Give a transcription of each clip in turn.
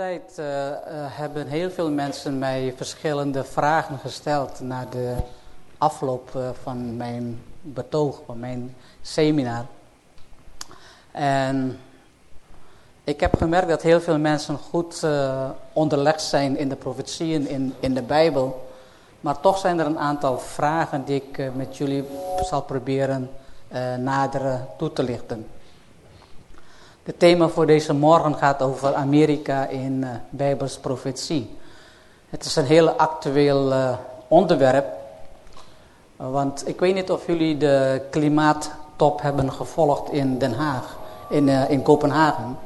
tijd uh, uh, hebben heel veel mensen mij verschillende vragen gesteld na de afloop uh, van mijn betoog, van mijn seminar. En ik heb gemerkt dat heel veel mensen goed onderlegd zijn in de profetieën in, in de Bijbel. Maar toch zijn er een aantal vragen die ik met jullie zal proberen nader toe te lichten. Het thema voor deze morgen gaat over Amerika in uh, Bijbels profetie. Het is een heel actueel uh, onderwerp. want ik weet niet of jullie de klimaattop hebben gevolgd in Den Haag, in, uh, in Kopenhagen.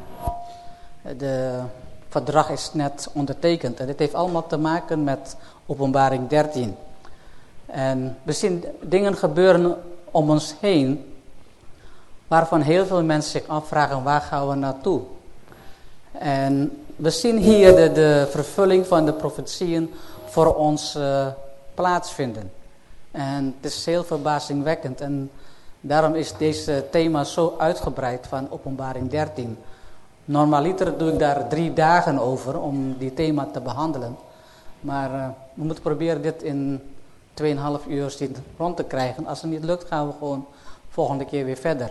De verdrag is net ondertekend en dit heeft allemaal te maken met openbaring 13. En we zien dingen gebeuren om ons heen waarvan heel veel mensen zich afvragen waar gaan we naartoe. En we zien hier de, de vervulling van de profetieën voor ons uh, plaatsvinden. En het is heel verbazingwekkend en daarom is deze thema zo uitgebreid van openbaring 13. Normaliter doe ik daar drie dagen over om die thema te behandelen. Maar uh, we moeten proberen dit in 2,5 uur rond te krijgen. Als het niet lukt gaan we gewoon volgende keer weer verder.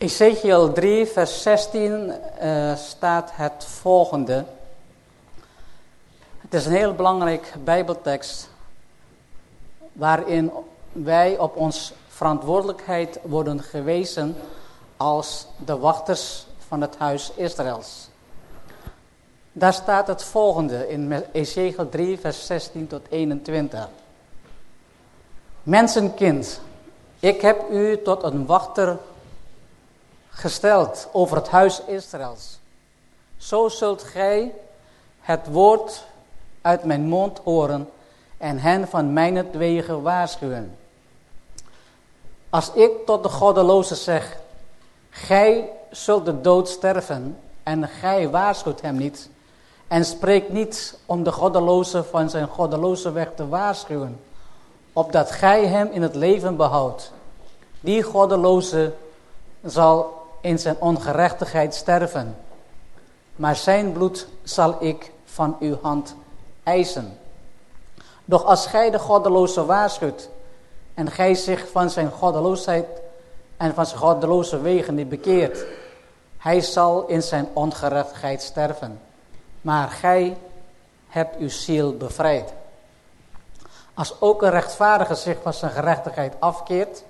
Ezekiel 3, vers 16 uh, staat het volgende. Het is een heel belangrijk Bijbeltekst waarin wij op ons verantwoordelijkheid worden gewezen als de wachters van het huis Israëls. Daar staat het volgende in Ezekiel 3, vers 16 tot 21. Mensenkind, ik heb u tot een wachter gesteld over het huis Israëls. Zo zult gij het woord uit mijn mond horen en hen van mijn wegen waarschuwen. Als ik tot de goddeloze zeg, gij zult de dood sterven en gij waarschuwt hem niet en spreekt niet om de goddeloze van zijn goddeloze weg te waarschuwen, opdat gij hem in het leven behoudt. Die goddeloze zal in zijn ongerechtigheid sterven. Maar zijn bloed zal ik van uw hand eisen. Doch als gij de goddeloze waarschuwt en gij zich van zijn goddeloosheid en van zijn goddeloze wegen niet bekeert, hij zal in zijn ongerechtigheid sterven. Maar gij hebt uw ziel bevrijd. Als ook een rechtvaardige zich van zijn gerechtigheid afkeert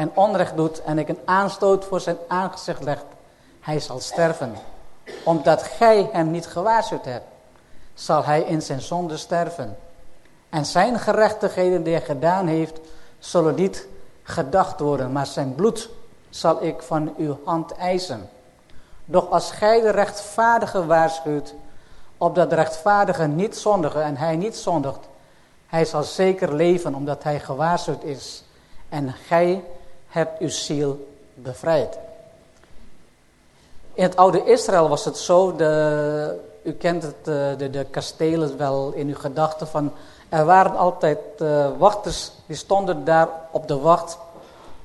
en onrecht doet en ik een aanstoot voor zijn aangezicht leg, hij zal sterven. Omdat gij hem niet gewaarschuwd hebt, zal hij in zijn zonde sterven. En zijn gerechtigheden die hij gedaan heeft, zullen niet gedacht worden, maar zijn bloed zal ik van uw hand eisen. Doch als gij de rechtvaardige waarschuwt, opdat de rechtvaardige niet zondige en hij niet zondigt, hij zal zeker leven omdat hij gewaarschuwd is. En gij hebt uw ziel bevrijd. In het oude Israël was het zo, de, u kent het, de, de, de kastelen wel in uw gedachten van, er waren altijd uh, wachters die stonden daar op de wacht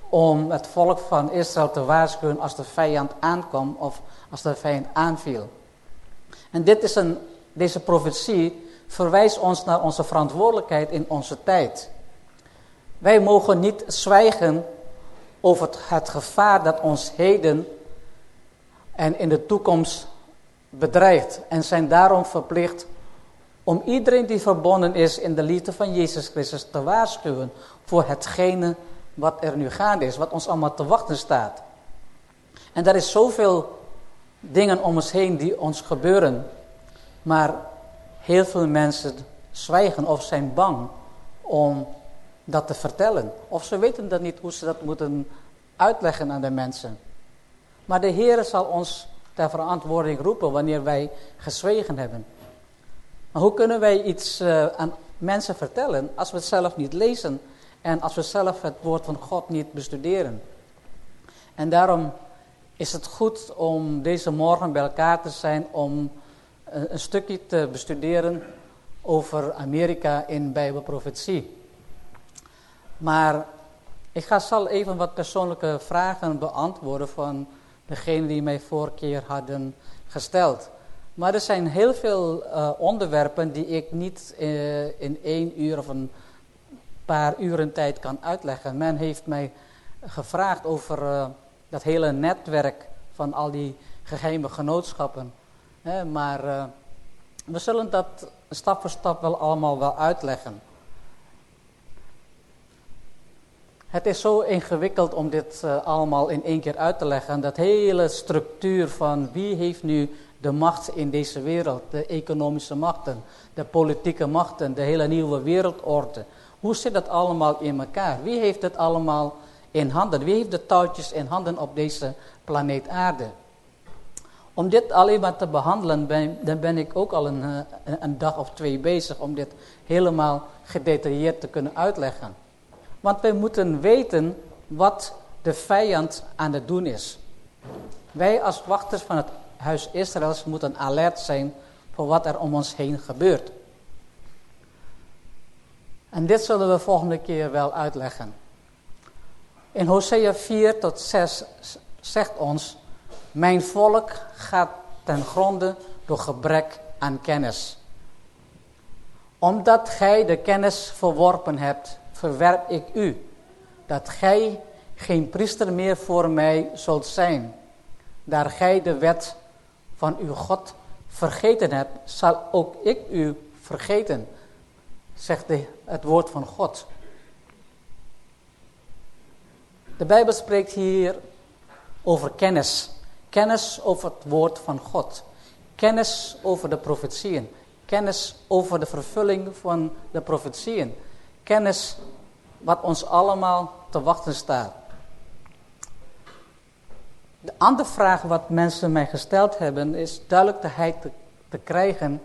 om het volk van Israël te waarschuwen als de vijand aankwam of als de vijand aanviel. En dit is een, deze profetie verwijst ons naar onze verantwoordelijkheid in onze tijd. Wij mogen niet zwijgen over het gevaar dat ons heden en in de toekomst bedreigt. En zijn daarom verplicht om iedereen die verbonden is in de liefde van Jezus Christus te waarschuwen voor hetgene wat er nu gaande is, wat ons allemaal te wachten staat. En er is zoveel dingen om ons heen die ons gebeuren, maar heel veel mensen zwijgen of zijn bang om dat te vertellen. Of ze weten dat niet hoe ze dat moeten uitleggen aan de mensen. Maar de Heer zal ons ter verantwoording roepen wanneer wij gezwegen hebben. Maar hoe kunnen wij iets uh, aan mensen vertellen als we het zelf niet lezen en als we zelf het woord van God niet bestuderen? En daarom is het goed om deze morgen bij elkaar te zijn om een, een stukje te bestuderen over Amerika in Bijbelprofetie. Maar Ik ga zal even wat persoonlijke vragen beantwoorden van degene die mij vorige keer hadden gesteld. Maar er zijn heel veel uh, onderwerpen die ik niet uh, in één uur of een paar uren tijd kan uitleggen. Men heeft mij gevraagd over uh, dat hele netwerk van al die geheime genootschappen. maar we zullen dat stap voor stap wel allemaal wel uitleggen. Het is zo ingewikkeld om dit uh, allemaal in één keer uit te leggen. Dat hele structuur van wie heeft nu de macht in deze wereld. De economische machten, de politieke machten, de hele nieuwe wereldorde. Hoe zit dat allemaal in elkaar? Wie heeft het allemaal in handen? Wie heeft de touwtjes in handen op deze planeet aarde? Om dit alleen maar te behandelen, ben, dan ben ik ook al een, eh, een dag of twee bezig om dit helemaal gedetailleerd te kunnen uitleggen. Want wij moeten weten wat de vijand aan het doen is. Wij als wachters van het huis Israëls moeten alert zijn voor wat er om ons heen gebeurt. En dit zullen we volgende keer wel uitleggen. In Hosea 4 tot 6 zegt ons, mijn volk gaat ten gronde door gebrek aan kennis. Omdat gij de kennis verworpen hebt, verwerp ik u, dat gij geen priester meer voor mij zult zijn. Daar gij de wet van uw God vergeten hebt, zal ook ik u vergeten, zegt de, het woord van God. De Bijbel spreekt hier over kennis. Kennis over het woord van God. Kennis over de profetieën. Kennis over de vervulling van de profetieën. Kennis wat ons allemaal te wachten staat. De andere vraag wat mensen mij gesteld hebben, is duidelijkheid te, te krijgen,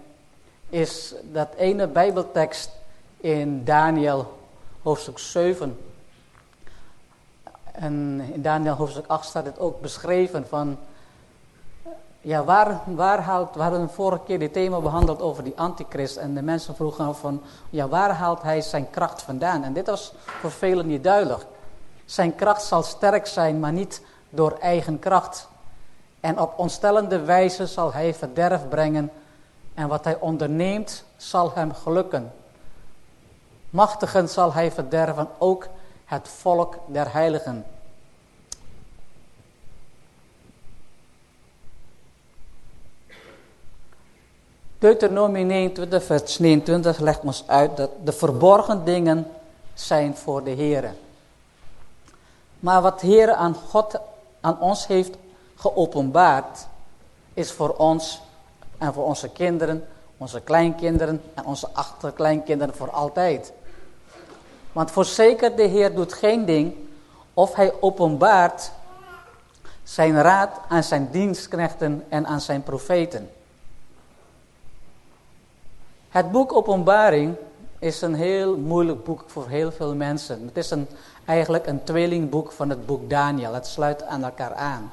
is dat ene bijbeltekst in Daniel hoofdstuk 7. En in Daniel hoofdstuk 8 staat het ook beschreven van, ja, waar, waar haalt, we hadden vorige keer dit thema behandeld over die antichrist en de mensen vroegen van, ja, waar haalt hij zijn kracht vandaan? En dit was voor velen niet duidelijk. Zijn kracht zal sterk zijn, maar niet door eigen kracht. En op ontstellende wijze zal hij verderf brengen en wat hij onderneemt zal hem gelukken. Machtigen zal hij verderven, ook het volk der heiligen. Deuteronomie 29, vers 29 legt ons uit dat de verborgen dingen zijn voor de Heer. Maar wat de Heer aan God, aan ons heeft geopenbaard, is voor ons en voor onze kinderen, onze kleinkinderen en onze achterkleinkinderen voor altijd. Want voorzeker de Heer doet geen ding of hij openbaart zijn raad aan zijn dienstknechten en aan zijn profeten. Het boek Openbaring is een heel moeilijk boek voor heel veel mensen. Het is een, eigenlijk een tweelingboek van het boek Daniel. Het sluit aan elkaar aan.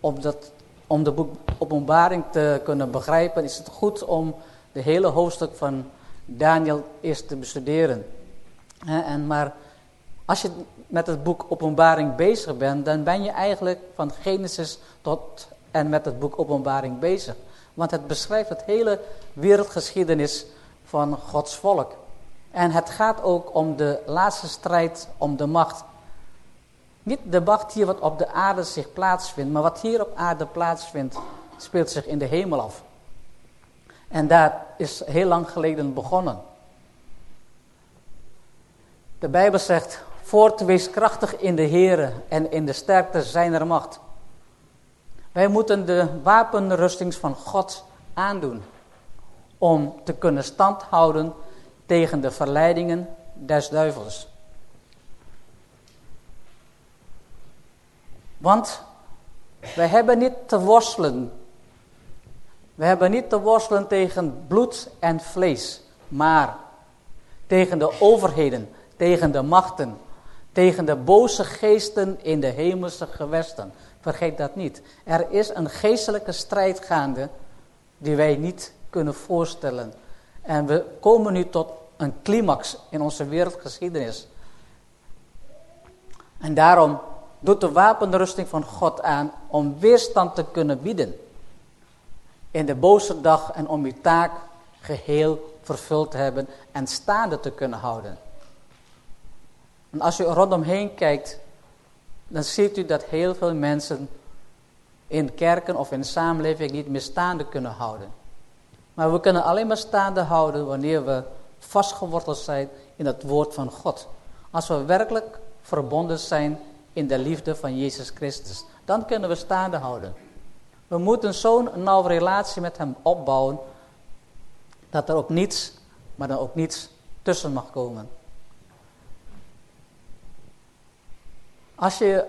Om, om de boek Openbaring te kunnen begrijpen is het goed om de hele hoofdstuk van Daniel eerst te bestuderen. En maar als je met het boek Openbaring bezig bent, dan ben je eigenlijk van Genesis tot en met het boek Openbaring bezig. Want het beschrijft het hele wereldgeschiedenis van Gods volk. En het gaat ook om de laatste strijd om de macht. Niet de macht hier wat op de aarde zich plaatsvindt, maar wat hier op aarde plaatsvindt, speelt zich in de hemel af. En daar is heel lang geleden begonnen. De Bijbel zegt, voort wees krachtig in de Here en in de sterkte zijner macht. Wij moeten de wapenrustings van God aandoen om te kunnen standhouden tegen de verleidingen des duivels. Want wij hebben niet te worstelen. We hebben niet te worstelen tegen bloed en vlees, maar tegen de overheden, tegen de machten, tegen de boze geesten in de hemelse gewesten. Vergeet dat niet. Er is een geestelijke strijd gaande die wij niet kunnen voorstellen. En we komen nu tot een climax in onze wereldgeschiedenis. En daarom doet de wapenrusting van God aan om weerstand te kunnen bieden in de boze dag en om uw taak geheel vervuld te hebben en staande te kunnen houden. En als u rondomheen kijkt, dan ziet u dat heel veel mensen in kerken of in samenleving niet meer staande kunnen houden. Maar we kunnen alleen maar staande houden wanneer we vastgeworteld zijn in het woord van God. Als we werkelijk verbonden zijn in de liefde van Jezus Christus. Dan kunnen we staande houden. We moeten zo'n nauwe relatie met hem opbouwen. Dat er ook niets, maar dan ook niets tussen mag komen. Als je,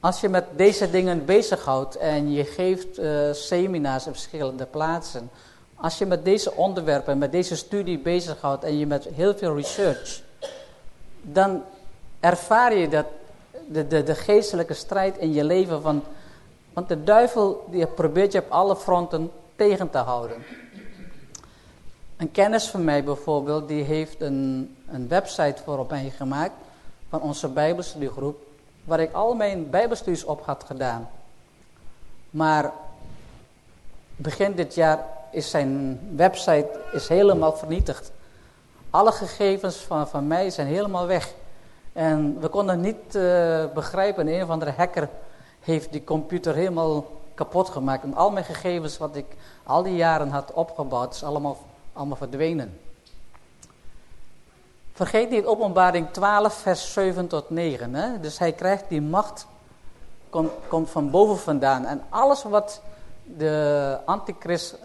als je met deze dingen bezighoudt en je geeft uh, seminars op verschillende plaatsen. Als je met deze onderwerpen, met deze studie bezighoudt en je met heel veel research. Dan ervaar je dat de, de, de geestelijke strijd in je leven. Van, want de duivel die probeert je op alle fronten tegen te houden. Een kennis van mij bijvoorbeeld, die heeft een, een website voor op mij gemaakt van onze bijbelstudiegroep, waar ik al mijn bijbelstudies op had gedaan. Maar begin dit jaar is zijn website is helemaal vernietigd. Alle gegevens van, van mij zijn helemaal weg. En we konden niet uh, begrijpen, een of andere hacker heeft die computer helemaal kapot gemaakt. En al mijn gegevens wat ik al die jaren had opgebouwd, is allemaal, allemaal verdwenen. Vergeet niet openbaring 12 vers 7 tot 9. Hè? Dus hij krijgt die macht, komt, komt van boven vandaan. En alles wat de antichrist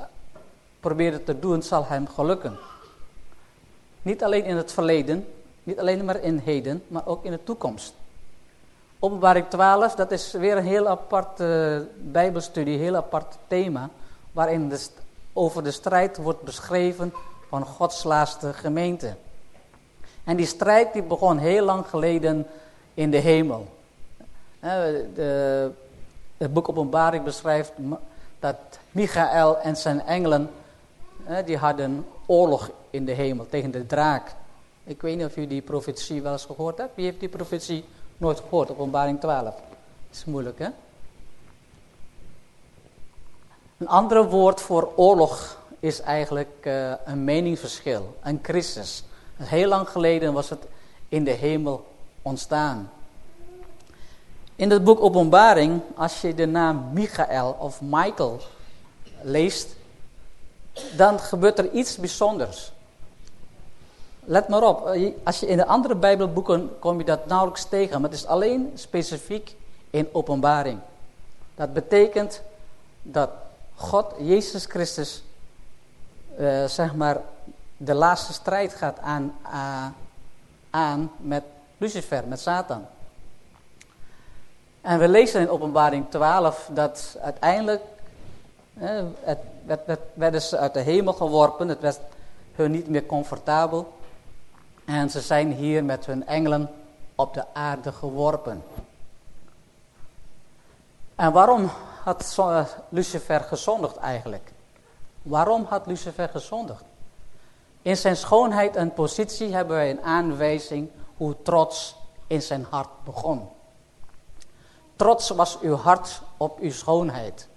probeerde te doen, zal hem gelukken. Niet alleen in het verleden, niet alleen maar in heden, maar ook in de toekomst. Openbaring 12, dat is weer een heel aparte bijbelstudie, een heel apart thema. Waarin de, over de strijd wordt beschreven van Gods laatste gemeente. En die strijd die begon heel lang geleden in de hemel. De, het boek Openbaring beschrijft dat Michael en zijn engelen, die hadden oorlog in de hemel tegen de draak. Ik weet niet of u die profetie wel eens gehoord hebt. Wie heeft die profetie nooit gehoord, openbaring 12? Dat is moeilijk, hè? Een ander woord voor oorlog is eigenlijk uh, een meningsverschil, een crisis. Heel lang geleden was het in de hemel ontstaan. In het boek Openbaring, als je de naam Michael of Michael leest, dan gebeurt er iets bijzonders. Let maar op, eh, als je in de andere Bijbelboeken kom je dat nauwelijks tegen, maar het is alleen specifiek in openbaring. Dat betekent dat God, Jezus Christus, uh, zeg maar, de laatste strijd gaat aan, uh, aan met Lucifer, met Satan. En we lezen in openbaring 12 dat uiteindelijk, uh, het werd, werden ze uit de hemel geworpen, het werd hun niet meer comfortabel. En ze zijn hier met hun engelen op de aarde geworpen. En waarom had Lucifer gezondigd eigenlijk? Waarom had Lucifer gezondigd? In zijn schoonheid en positie hebben wij een aanwijzing hoe trots in zijn hart begon. Trots was uw hart op uw schoonheid.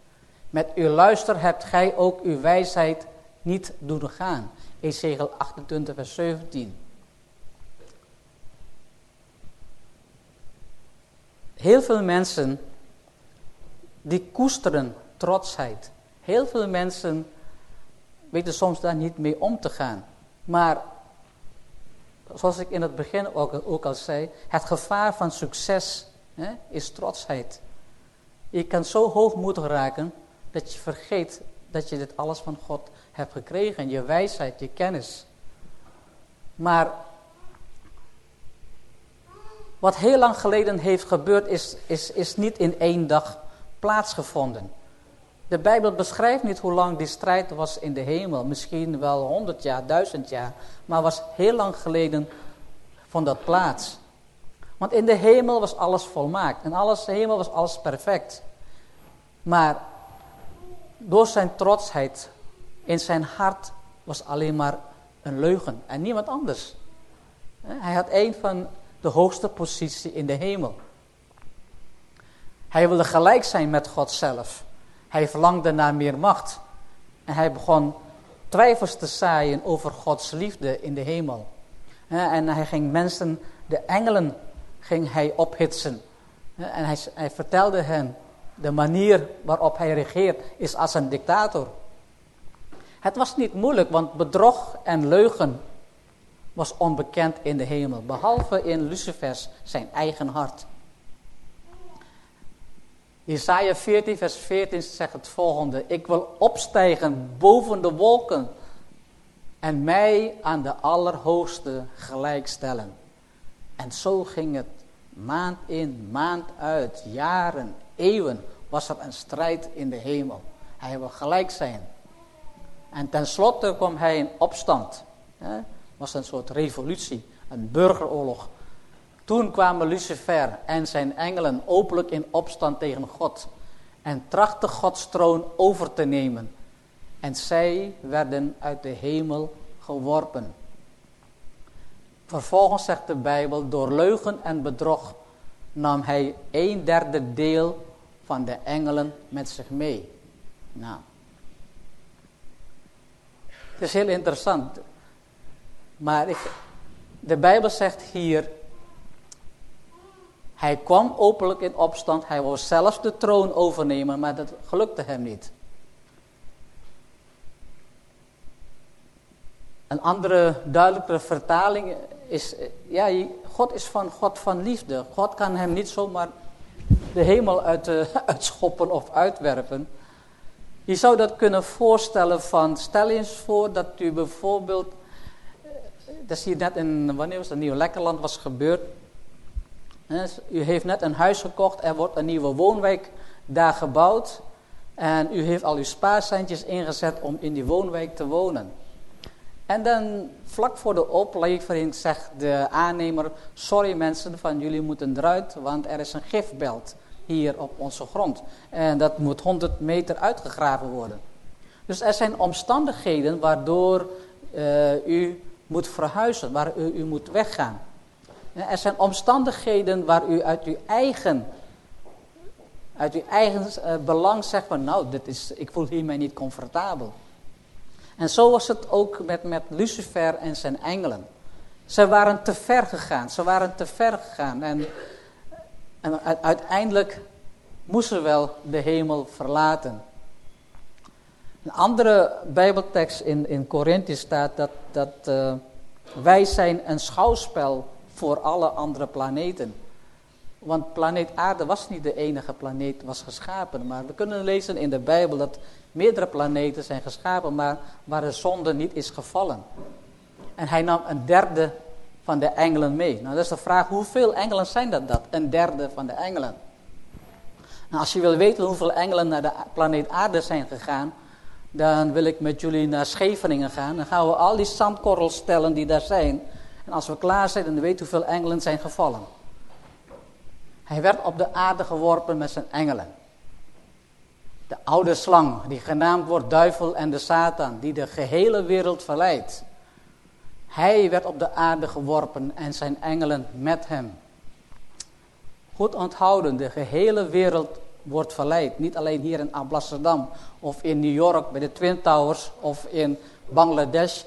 Met uw luister hebt gij ook uw wijsheid niet doen gaan. Ezekiel 28 vers 17. Heel veel mensen die koesteren trotsheid. Heel veel mensen weten soms daar niet mee om te gaan. Maar zoals ik in het begin ook, ook al zei, het gevaar van succes hè, is trotsheid. Je kan zo hoogmoedig raken dat je vergeet dat je dit alles van God hebt gekregen. Je wijsheid, je kennis. Maar wat heel lang geleden heeft gebeurd is, is, is niet in één dag plaatsgevonden. De Bijbel beschrijft niet hoe lang die strijd was in de hemel. Misschien wel honderd jaar, duizend jaar. Maar was heel lang geleden van dat plaats. Want in de hemel was alles volmaakt. En alles, de hemel was alles perfect. Maar door zijn trotsheid in zijn hart was alleen maar een leugen. En niemand anders. Hij had een van de hoogste positie in de hemel. Hij wilde gelijk zijn met God zelf. Hij verlangde naar meer macht. En hij begon twijfels te zaaien over Gods liefde in de hemel. En hij ging mensen, de engelen, ging hij ophitsen. En hij, hij vertelde hen, de manier waarop hij regeert is als een dictator. Het was niet moeilijk, want bedrog en leugen was onbekend in de hemel, behalve in Lucifers zijn eigen hart. Isaiah 14, vers 14 zegt het volgende: Ik wil opstijgen boven de wolken en mij aan de Allerhoogste gelijkstellen. En zo ging het maand in, maand uit, jaren, eeuwen was er een strijd in de hemel. Hij wil gelijk zijn. En tenslotte kwam hij in opstand. Het was een soort revolutie, een burgeroorlog. Toen kwamen Lucifer en zijn engelen openlijk in opstand tegen God. En trachtten Gods troon over te nemen. En zij werden uit de hemel geworpen. Vervolgens zegt de Bijbel, door leugen en bedrog nam hij een derde deel van de engelen met zich mee. Nou, het is heel interessant. Maar de Bijbel zegt hier, hij kwam openlijk in opstand, hij wou zelfs de troon overnemen, maar dat gelukte hem niet. Een andere duidelijke vertaling is, ja, God is van God van liefde. God kan hem niet zomaar de hemel uit, uh, uitschoppen of uitwerpen. Je zou dat kunnen voorstellen van, stel eens voor dat u bijvoorbeeld, eh, dat is hier net in, wanneer was dat, Nieuw Lekkerland was gebeurd. U heeft net een huis gekocht, er wordt een nieuwe woonwijk daar gebouwd. En u heeft al uw spaarcentjes ingezet om in die woonwijk te wonen. En dan vlak voor de oplevering zegt de aannemer, sorry mensen van jullie moeten eruit, want er is een gifbelt hier op onze grond. En dat moet 100 meter uitgegraven worden. Dus er zijn omstandigheden waardoor uh, u moet verhuizen, waar u, u moet weggaan. Er zijn omstandigheden waar u uit uw eigen, uit uw eigen uh, belang zegt van nou, dit is, ik voel hiermee niet comfortabel. En zo was het ook met, met Lucifer en zijn engelen. Ze waren te ver gegaan, ze waren te ver gegaan. En, en uiteindelijk moesten wel de hemel verlaten. Een andere bijbeltekst in, in Korinthe staat dat, dat uh, wij zijn een schouwspel voor alle andere planeten. Want planeet aarde was niet de enige planeet was geschapen. Maar we kunnen lezen in de Bijbel dat meerdere planeten zijn geschapen, maar waar de zonde niet is gevallen. En hij nam een derde van de engelen mee. Nou, dat is de vraag, hoeveel engelen zijn dat? dat? Een derde van de engelen. Nou, als je wil weten hoeveel engelen naar de planeet aarde zijn gegaan, dan wil ik met jullie naar Scheveningen gaan. Dan gaan we al die zandkorrels stellen die daar zijn. En als we klaar zijn, dan weten hoeveel engelen zijn gevallen. Hij werd op de aarde geworpen met zijn engelen. De oude slang, die genaamd wordt duivel en de Satan, die de gehele wereld verleidt. Hij werd op de aarde geworpen en zijn engelen met hem. Goed onthouden, de gehele wereld wordt verleid. Niet alleen hier in Amsterdam of in New York bij de Twin Towers of in Bangladesh. De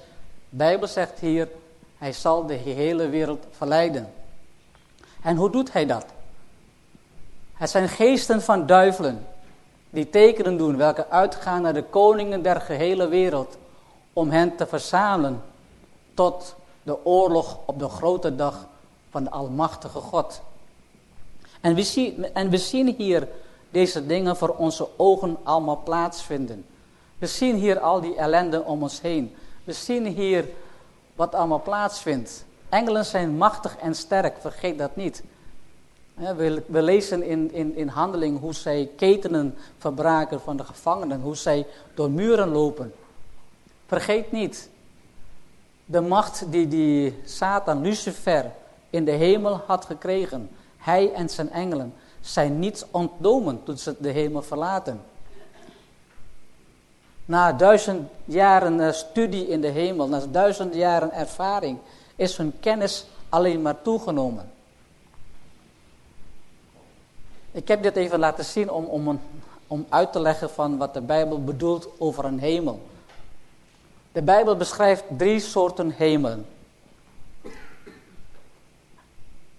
Bijbel zegt hier, hij zal de gehele wereld verleiden. En hoe doet hij dat? Het zijn geesten van duivelen die tekenen doen, welke uitgaan naar de koningen der gehele wereld, om hen te verzamelen tot de oorlog op de grote dag van de Almachtige God. En we, zien, en we zien hier deze dingen voor onze ogen allemaal plaatsvinden. We zien hier al die ellende om ons heen. We zien hier wat allemaal plaatsvindt. Engelen zijn machtig en sterk, vergeet dat niet. We, lezen in, in, in handeling hoe zij ketenen verbraken van de gevangenen, hoe zij door muren lopen. Vergeet niet, de macht die die Satan, Lucifer, in de hemel had gekregen, hij en zijn engelen, zijn niets ontnomen toen ze de hemel verlaten. Na duizend jaren eh, studie in de hemel, na duizend jaren ervaring, is hun kennis alleen maar toegenomen. Ik heb dit even laten zien om, om, om uit te leggen van wat de Bijbel bedoelt over een hemel. De Bijbel beschrijft drie soorten hemelen.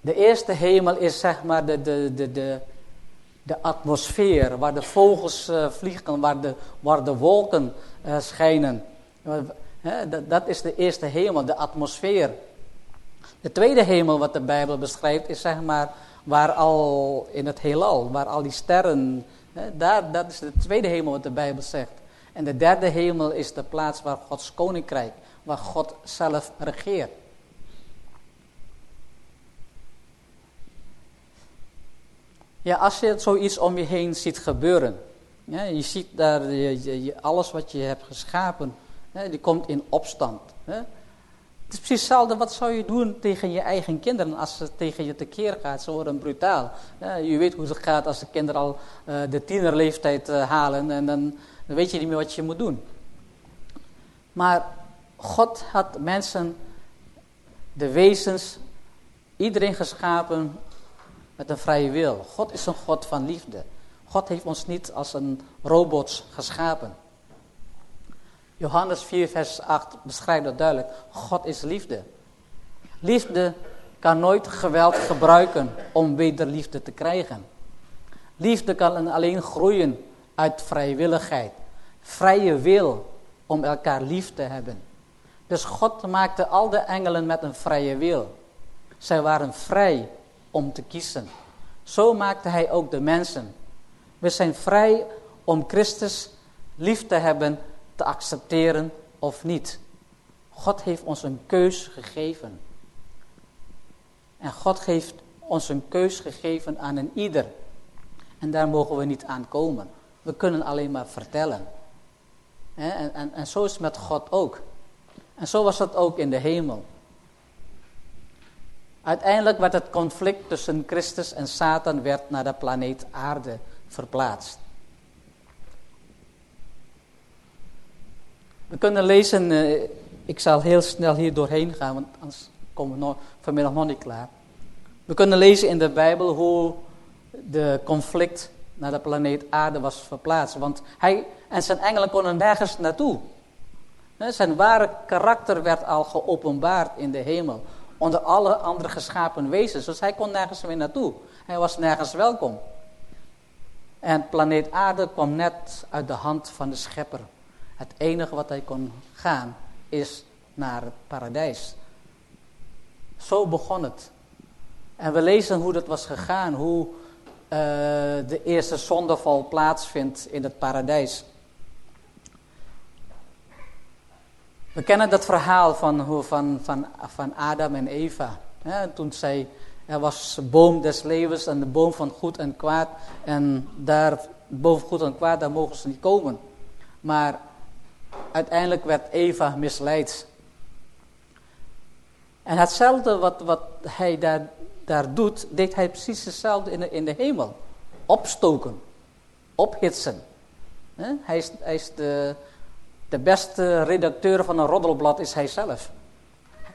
De eerste hemel is zeg maar de, de, de, de, de atmosfeer, waar de vogels uh, vliegen, waar de, waar de wolken uh, schijnen. Dat, dat is de eerste hemel, de atmosfeer. De tweede hemel wat de Bijbel beschrijft is zeg maar waar al in het heelal, waar al die sterren, daar, dat is de tweede hemel wat de Bijbel zegt. En de derde hemel is de plaats waar Gods koninkrijk, waar God zelf regeert. Ja, als je zoiets om je heen ziet gebeuren. Je ziet daar je, alles wat je hebt geschapen, die komt in opstand. Hè. Het is precies hetzelfde, wat zou je doen tegen je eigen kinderen als ze tegen je tekeer gaat? Ze worden brutaal. Je weet hoe het gaat als de kinderen al uh, de tienerleeftijd uh, halen en dan, dan weet je niet meer wat je moet doen. Maar God had mensen, de wezens, iedereen geschapen met een vrije wil. God is een God van liefde. God heeft ons niet als een robots geschapen. Johannes 4, vers 8 beschrijft dat duidelijk. God is liefde. Liefde kan nooit geweld gebruiken om wederliefde te krijgen. Liefde kan alleen groeien uit vrijwilligheid. Vrije wil om elkaar lief te hebben. Dus God maakte al de engelen met een vrije wil. Zij waren vrij om te kiezen. Zo maakte hij ook de mensen. We zijn vrij om Christus lief te hebben, te accepteren of niet. God heeft ons een keus gegeven. En God heeft ons een keus gegeven aan een ieder. En daar mogen we niet aan komen. We kunnen alleen maar vertellen. En, en, en zo is het met God ook. En zo was het ook in de hemel. Uiteindelijk werd het conflict tussen Christus en Satan werd naar de planeet aarde verplaatst. We kunnen lezen, uh, ik zal heel snel hier doorheen gaan, want anders komen we nog, vanmiddag nog niet klaar. We kunnen lezen in de Bijbel hoe de conflict naar de planeet aarde was verplaatst. Want hij en zijn engelen konden nergens naartoe. Zijn ware karakter werd al geopenbaard in de hemel onder alle andere geschapen wezens. Dus hij kon nergens meer naartoe. Hij was nergens welkom. En planeet aarde kwam net uit de hand van de schepper. Het enige wat hij kon gaan is naar het paradijs. Zo begon het. En we lezen hoe dat was gegaan, hoe uh, de eerste zondeval plaatsvindt in het paradijs. We kennen dat verhaal van, van, van, van Adam en Eva. toen zij, er was de boom des levens en de boom van goed en kwaad. En daar, boven goed en kwaad, daar mogen ze niet komen. Maar uiteindelijk werd Eva misleid. En hetzelfde wat, wat hij daar, daar doet, deed hij precies hetzelfde in de, in de hemel. Opstoken, ophitsen. Hij is, hij is de, de beste redacteur van een roddelblad is hij zelf.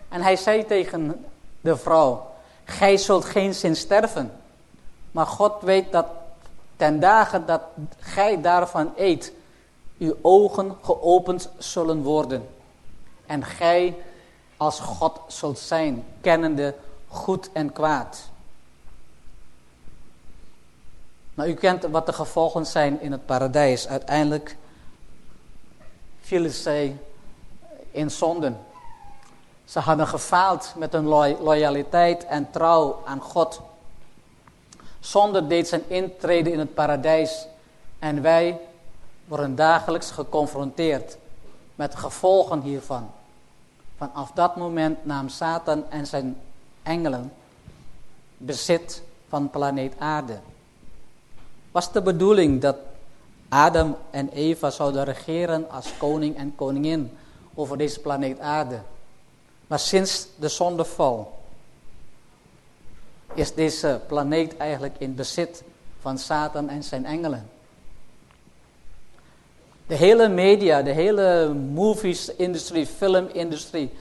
En hij zei tegen de vrouw, gij zult geen zin sterven. Maar God weet dat ten dagen dat gij daarvan eet, uw ogen geopend zullen worden. En gij als God zult zijn, kennende goed en kwaad. Maar u kent wat de gevolgen zijn in het paradijs. Uiteindelijk vielen zij in zonden. Ze hadden gefaald met hun loyaliteit en trouw aan God. Zonde deed zijn intrede in het paradijs en wij worden dagelijks geconfronteerd met de gevolgen hiervan. Vanaf dat moment nam Satan en zijn engelen bezit van planeet aarde. Was de bedoeling dat Adam en Eva zouden regeren als koning en koningin over deze planeet aarde. Maar sinds de zondeval is deze planeet eigenlijk in bezit van Satan en zijn engelen. De hele media, de hele movies-industrie, film-industrie,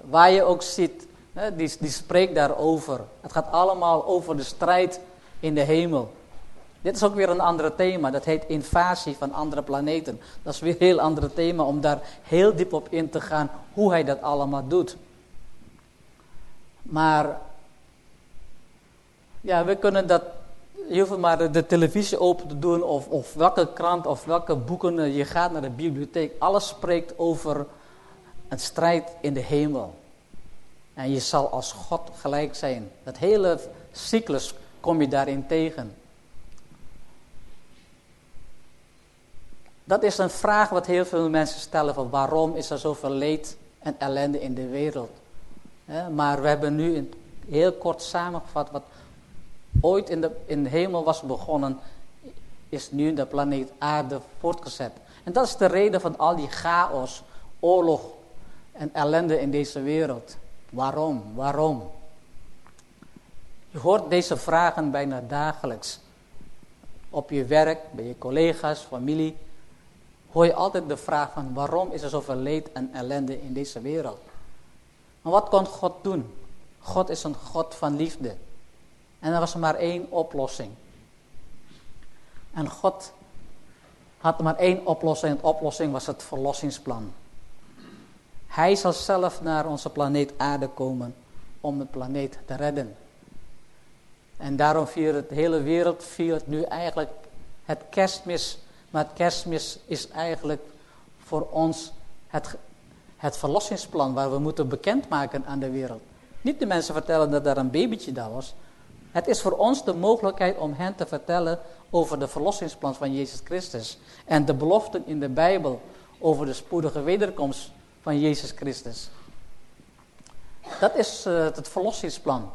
waar je ook ziet, die, die spreekt daarover. Het gaat allemaal over de strijd in de hemel. Dit is ook weer een ander thema. Dat heet invasie van andere planeten. Dat is weer een heel ander thema om daar heel diep op in te gaan. Hoe hij dat allemaal doet. Maar ja, we kunnen dat. Je hoeft maar de televisie open doen. Of, of welke krant of welke boeken. Je gaat naar de bibliotheek. Alles spreekt over een strijd in de hemel. En je zal als God gelijk zijn. Dat hele cyclus kom je daarin tegen. Dat is een vraag wat heel veel mensen stellen van waarom is er zoveel leed en ellende in de wereld. maar we hebben nu heel kort samengevat wat ooit in de, in de hemel was begonnen, is nu in de planeet aarde voortgezet. En dat is de reden van al die chaos, oorlog en ellende in deze wereld. Waarom? Waarom? Je hoort deze vragen bijna dagelijks. Op je werk, bij je collega's, familie hoor je altijd de vraag van waarom is er zoveel leed en ellende in deze wereld. Maar wat kon God doen? God is een God van liefde. En er was maar één oplossing. En God had maar één oplossing. En de oplossing was het verlossingsplan. Hij zal zelf naar onze planeet aarde komen om de planeet te redden. En daarom viert de hele wereld viert nu eigenlijk het kerstmis maar kerstmis is eigenlijk voor ons het, het verlossingsplan waar we moeten bekendmaken aan de wereld. Niet de mensen vertellen dat er een babytje daar was. Het is voor ons de mogelijkheid om hen te vertellen over de verlossingsplan van Jezus Christus. En de beloften in de Bijbel over de spoedige wederkomst van Jezus Christus. Dat is uh, het verlossingsplan.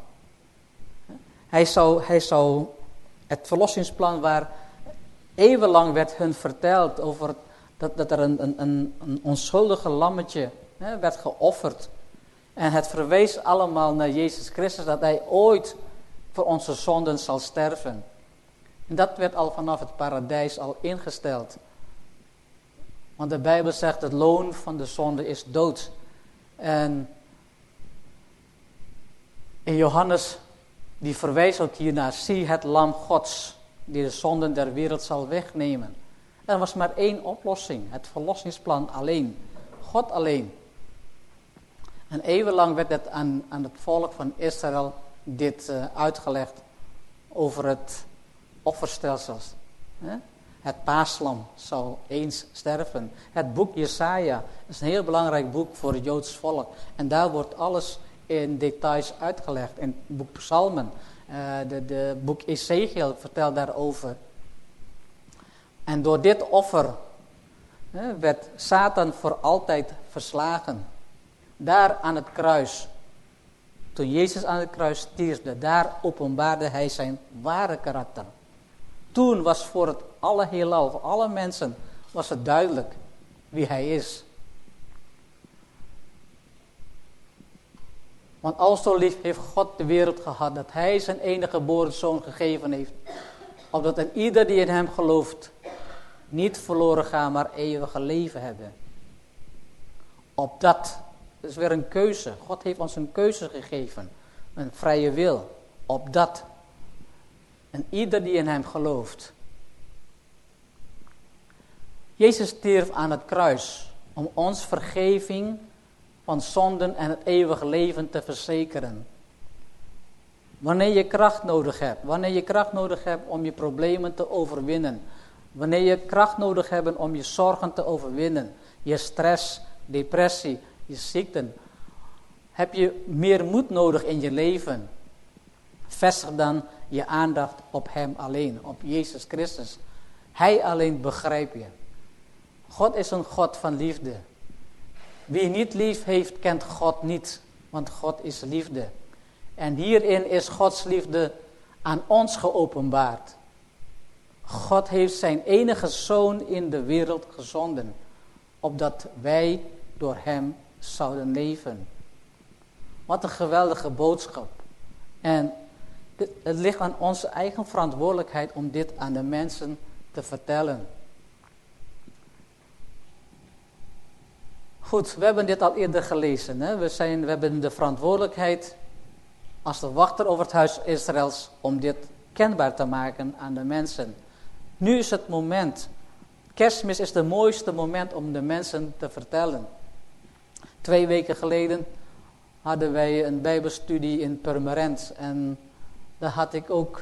Hij zou, hij zou het verlossingsplan waar Eeuwenlang werd hun verteld over dat, dat er een, een, een onschuldige lammetje hè, werd geofferd. En het verwees allemaal naar Jezus Christus, dat hij ooit voor onze zonden zal sterven. En dat werd al vanaf het paradijs al ingesteld. Want de Bijbel zegt, het loon van de zonde is dood. En in Johannes, die verwijst ook hiernaar, zie het lam Gods die de zonden der wereld zal wegnemen. Er was maar één oplossing, het verlossingsplan alleen. God alleen. En eeuwenlang werd het aan, aan het volk van Israël dit uh, uitgelegd over het offerstelsel. Het paaslam zal eens sterven. Het boek Jesaja is een heel belangrijk boek voor het Joods volk. En daar wordt alles in details uitgelegd. In het boek Psalmen de, de boek Ezekiel vertelt daarover. En door dit offer werd Satan voor altijd verslagen. Daar aan het kruis. Toen Jezus aan het kruis stierfde, daar openbaarde hij zijn ware karakter. Toen was voor het alle heelal, voor alle mensen, was het duidelijk wie hij is. Want al zo lief heeft God de wereld gehad dat hij zijn enige geboren zoon gegeven heeft. Opdat een ieder die in hem gelooft niet verloren gaat, maar eeuwige leven hebben. Opdat, dat is weer een keuze. God heeft ons een keuze gegeven. Een vrije wil. Opdat een ieder die in hem gelooft. Jezus stierf aan het kruis om ons vergeving van zonden en het eeuwige leven te verzekeren. Wanneer je kracht nodig hebt, wanneer je kracht nodig hebt om je problemen te overwinnen, wanneer je kracht nodig hebt om je zorgen te overwinnen, je stress, depressie, je ziekten, heb je meer moed nodig in je leven. Vestig dan je aandacht op Hem alleen, op Jezus Christus. Hij alleen begrijpt je. God is een God van liefde. Wie niet lief heeft, kent God niet, want God is liefde. En hierin is Gods liefde aan ons geopenbaard. God heeft zijn enige zoon in de wereld gezonden, opdat wij door hem zouden leven. Wat een geweldige boodschap. En het ligt aan onze eigen verantwoordelijkheid om dit aan de mensen te vertellen. Goed, we hebben dit al eerder gelezen. Hè? We, zijn, we hebben de verantwoordelijkheid als de wachter over het huis Israëls om dit kenbaar te maken aan de mensen. Nu is het moment. Kerstmis is het mooiste moment om de mensen te vertellen. Twee weken geleden hadden wij een bijbelstudie in Purmerend. En daar had ik ook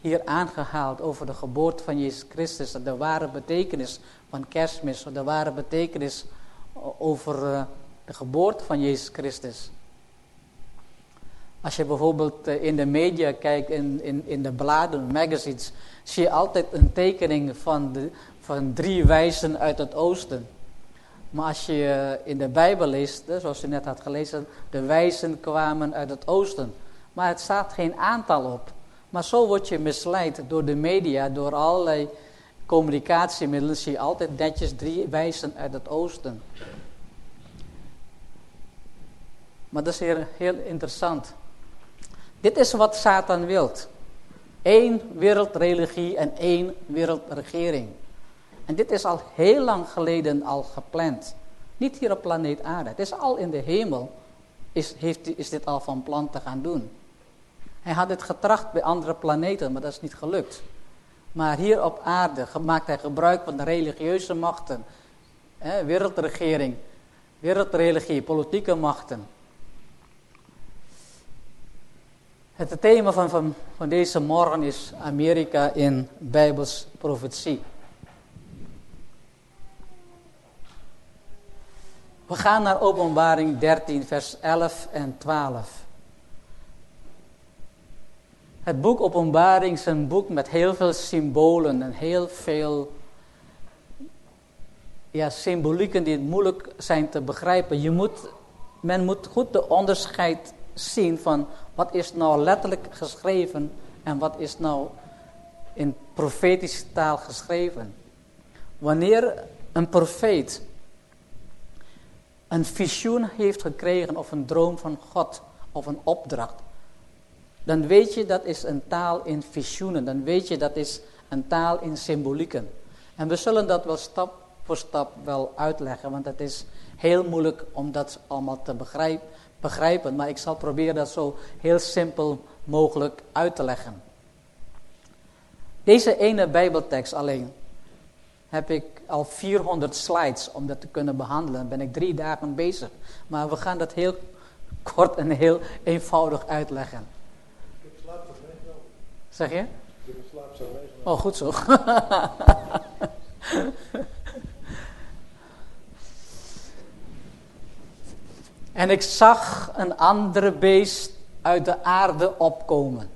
hier aangehaald over de geboorte van Jezus Christus. De ware betekenis van kerstmis. De ware betekenis over eh, de geboorte van Jezus Christus. Als je bijvoorbeeld eh, in de media kijkt, in, in, in de bladen, magazines, zie je altijd een tekening van, de, van drie wijzen uit het oosten. Maar als je eh, in de Bijbel leest, zoals je net had gelezen, de wijzen kwamen uit het oosten. Maar het staat geen aantal op. Maar zo word je misleid door de media, door allerlei communicatiemiddelen, zie je altijd netjes drie wijzen uit het oosten. Maar dat is heel, heel interessant. Dit is wat Satan wil. Eén wereldreligie en één wereldregering. En dit is al heel lang geleden al gepland. Niet hier op planeet aarde. Het is al in de hemel. Is, heeft, is dit al van plan te gaan doen. Hij had het getracht bij andere planeten, maar dat is niet gelukt. Maar hier op aarde maakt hij gebruik van de religieuze machten. Hè, wereldregering, wereldreligie, politieke machten. Het thema van, van, van deze morgen is Amerika in Bijbels profetie. We gaan naar openbaring 13, vers 11 en 12. Het boek Openbaring is een boek met heel veel symbolen en heel veel ja, symbolieken die moeilijk zijn te begrijpen. Je moet, men moet goed de onderscheid zien van wat is nou letterlijk geschreven en wat is nou in profetische taal geschreven. Wanneer een profeet een visioen heeft gekregen of een droom van God of een opdracht, dan weet je dat is een taal in visioenen, dan weet je dat is een taal in symbolieken. En we zullen dat wel stap voor stap wel uitleggen, want het is heel moeilijk om dat allemaal te begrijpen maar ik zal proberen dat zo heel simpel mogelijk uit te leggen. Deze ene Bijbeltekst alleen heb ik al 400 slides om dat te kunnen behandelen. ben ik drie dagen bezig. Maar we gaan dat heel kort en heel eenvoudig uitleggen. Zeg je? Oh, goed zo. En ik zag een andere beest uit de aarde opkomen.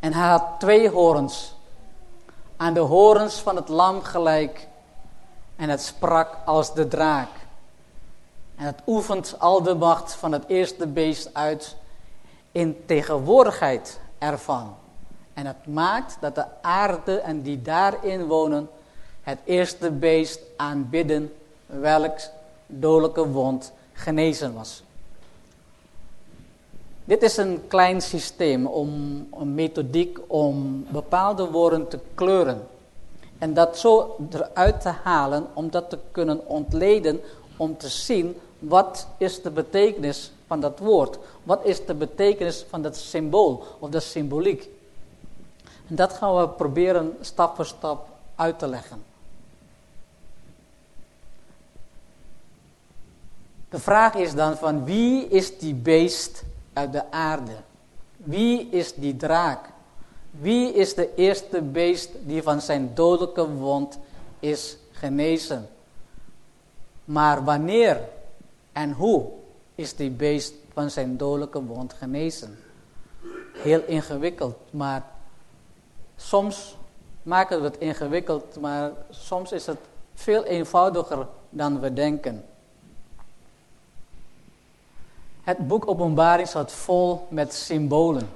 En hij had twee horens. Aan de horens van het lam gelijk. En het sprak als de draak. En het oefent al de macht van het eerste beest uit in tegenwoordigheid ervan. En het maakt dat de aarde en die daarin wonen het eerste beest aanbidden, welks dodelijke wond genezen was. Dit is een klein systeem, om, een methodiek om bepaalde woorden te kleuren. En dat zo eruit te halen, om dat te kunnen ontleden, om te zien wat is de betekenis van dat woord. Wat is de betekenis van dat symbool of de symboliek. En dat gaan we proberen stap voor stap uit te leggen. De vraag is dan van wie is die beest uit de aarde? Wie is die draak? Wie is de eerste beest die van zijn dodelijke wond is genezen? Maar wanneer en hoe is die beest van zijn dodelijke wond genezen? Heel ingewikkeld, maar soms maken we het ingewikkeld, maar soms is het veel eenvoudiger dan we denken. Het boek Openbaring staat vol met symbolen.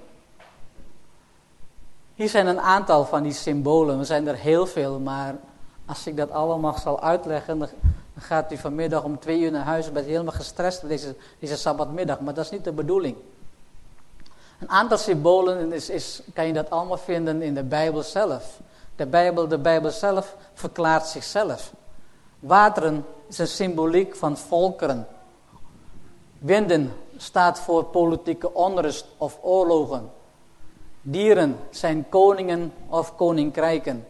Hier zijn een aantal van die symbolen. Er zijn er heel veel, maar als ik dat allemaal zal uitleggen, gaat u vanmiddag om twee uur naar huis en bent helemaal gestrest deze, deze sabbatmiddag. Maar dat is niet de bedoeling. Een aantal symbolen is, is, kan je dat allemaal vinden in de Bijbel zelf. De Bijbel, de Bijbel zelf verklaart zichzelf. Wateren is een symboliek van volkeren. Winden staat voor politieke onrust of oorlogen. Dieren zijn koningen of koninkrijken.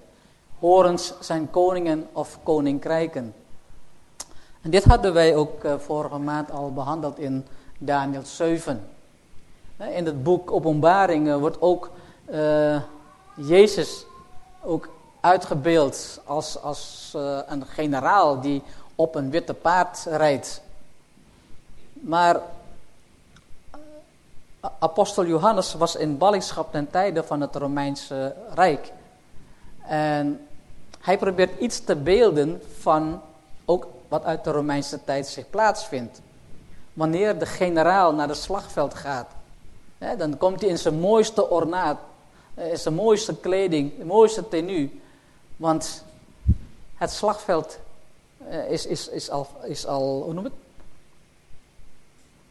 Horens zijn koningen of koninkrijken. Dit hadden wij ook uh, vorige maand al behandeld in Daniel 7. In het boek Openbaring wordt ook uh, Jezus ook uitgebeeld als, als een generaal die op een witte paard rijdt. Maar apostel Johannes was in ballingschap ten tijde van het Romeinse Rijk. En hij probeert iets te beelden van ook wat uit de Romeinse tijd zich plaatsvindt. Wanneer de generaal naar het slagveld gaat, hè, dan komt hij in zijn mooiste ornaat, in zijn mooiste kleding, de mooiste tenue. Want het slagveld eh, is, is, is, al, is al, hoe noem het?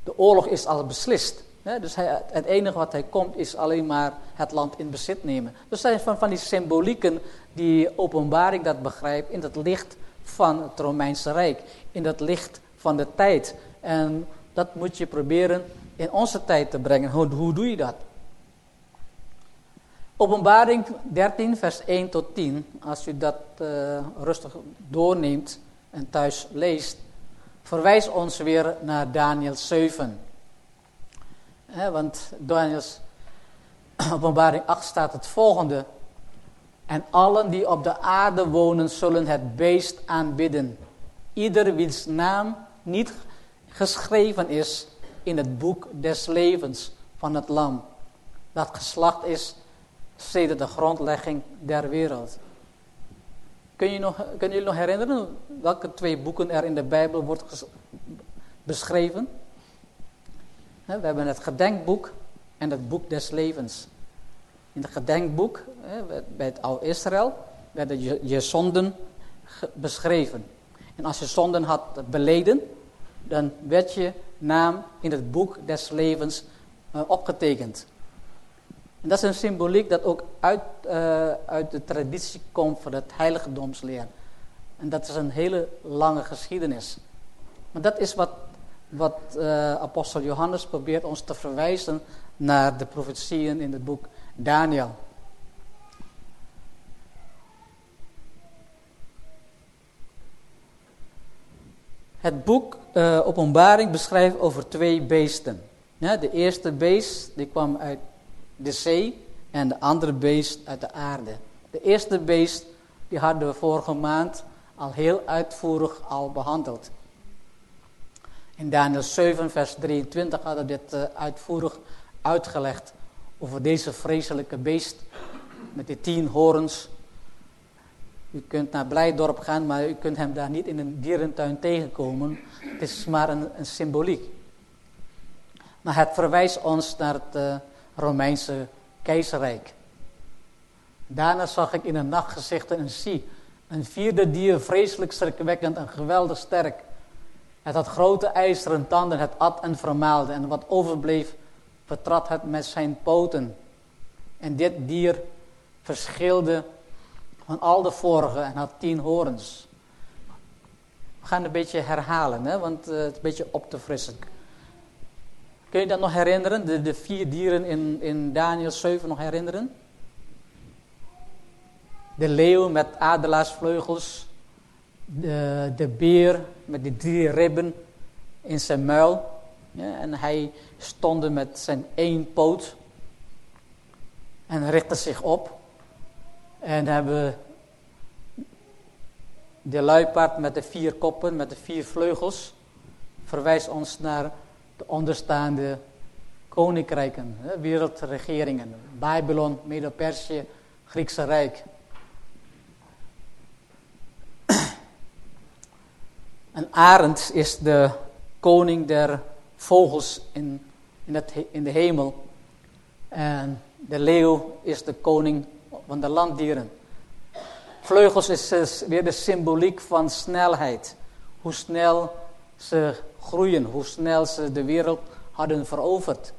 De oorlog is al beslist. Dus hij, het enige wat hij komt is alleen maar het land in bezit nemen. Dus zijn van, van die symbolieken die openbaring dat begrijpt in het licht van het Romeinse Rijk. In het licht van de tijd. En dat moet je proberen in onze tijd te brengen. Hoe, hoe doe je dat? Openbaring 13, vers 1 tot 10. Als u dat uh, rustig doorneemt en thuis leest, verwijs ons weer naar Daniel 7. He, want Daniels openbaring 8 staat het volgende. En allen die op de aarde wonen zullen het beest aanbidden. Ieder wiens naam niet geschreven is in het boek des levens van het lam. Dat geslacht is sedert de grondlegging der wereld. Kun je nog, kunnen jullie nog herinneren welke twee boeken er in de Bijbel wordt beschreven? We hebben het gedenkboek en het boek des levens. In het gedenkboek, bij het oude Israël, werden je, zonden beschreven. En als je zonden had beleden, dan werd je naam in het boek des levens uh, opgetekend. En dat is een symboliek dat ook uit, uh, uit de traditie komt van het heiligdomsleer. En dat is een hele lange geschiedenis. Maar dat is wat, wat uh, apostel Johannes probeert ons te verwijzen naar de profetieën in het boek Daniel. Het boek uh, Openbaring beschrijft over twee beesten. De eerste beest die kwam uit de zee en de andere beest uit de aarde. De eerste beest die hadden we vorige maand al heel uitvoerig al behandeld. In Daniel 7 vers 23 hadden we dit uh, uitvoerig uitgelegd over deze vreselijke beest met die tien horens. U kunt naar Blijdorp gaan, maar u kunt hem daar niet in een dierentuin tegenkomen. Het is maar een, een symboliek. Maar het verwijst ons naar het uh, Romeinse keizerrijk. Daarna zag ik in een nachtgezicht een zie, een vierde dier, vreselijk schrikwekkend en geweldig sterk. Het had grote ijzeren tanden, het at en vermaalde en wat overbleef vertrad het met zijn poten. En dit dier verschilde van al de vorige en had tien horens. We gaan een beetje herhalen, hè, want uh, het is een beetje op te frissen. Kun je dat nog herinneren? De, de vier dieren in, in Daniel 7 nog herinneren? De leeuw met adelaarsvleugels. De, de beer met die drie ribben in zijn muil. Ja, en hij stond met zijn één poot. En richtte zich op. En hebben de luipaard met de vier koppen, met de vier vleugels, verwijst ons naar de onderstaande koninkrijken, wereldregeringen. Babylon, Medo-Persië, Griekse Rijk. Een arend is de koning der vogels in, in, het, in de hemel. En de leeuw is de koning van de landdieren. Vleugels is dus weer de symboliek van snelheid. Hoe snel ze groeien, hoe snel ze de wereld hadden veroverd.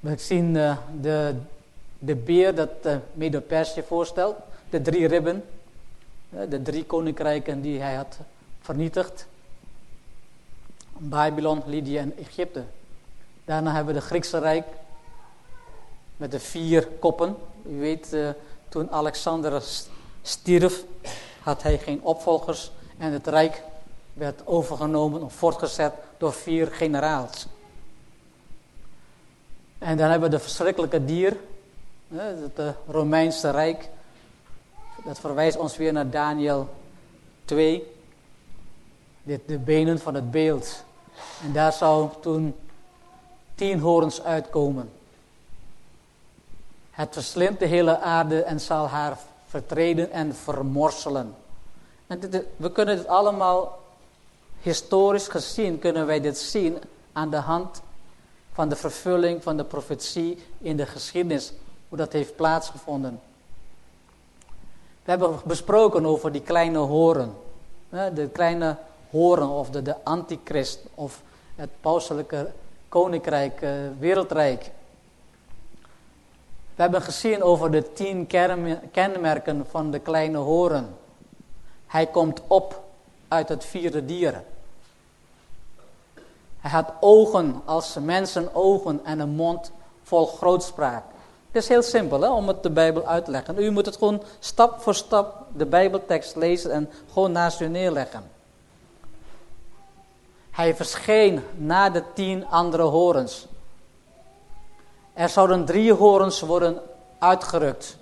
We zien uh, de, de beer dat uh, Medo-Persië voorstelt, de drie ribben, uh, de drie koninkrijken die hij had vernietigd. Babylon, Lydia en Egypte. Daarna hebben we de Griekse Rijk met de vier koppen. U weet, uh, toen Alexander stierf, had hij geen opvolgers en het Rijk werd overgenomen of voortgezet door vier generaals. En dan hebben we de verschrikkelijke dier, het eh, Romeinse Rijk. Dat verwijst ons weer naar Daniel 2. Dit, de benen van het beeld. En daar zou toen tien horens uitkomen. Het verslindt de hele aarde en zal haar vertreden en vermorselen. En dit, we kunnen het allemaal, historisch gezien, kunnen wij dit zien aan de hand van de vervulling van de profetie in de geschiedenis, hoe dat heeft plaatsgevonden. We hebben besproken over die kleine horen, de kleine horen of de, de antichrist of het pauselijke koninkrijk, eh, wereldrijk. We hebben gezien over de tien kenmerken van de kleine horen. Hij komt op uit het vierde dier. Hij had ogen als mensen ogen en een mond vol grootspraak. Het is heel simpel om het de Bijbel uit te leggen. U moet het gewoon stap voor stap de Bijbeltekst lezen en gewoon naast u neerleggen. Hij verscheen na de tien andere horens. Er zouden drie horens worden uitgerukt,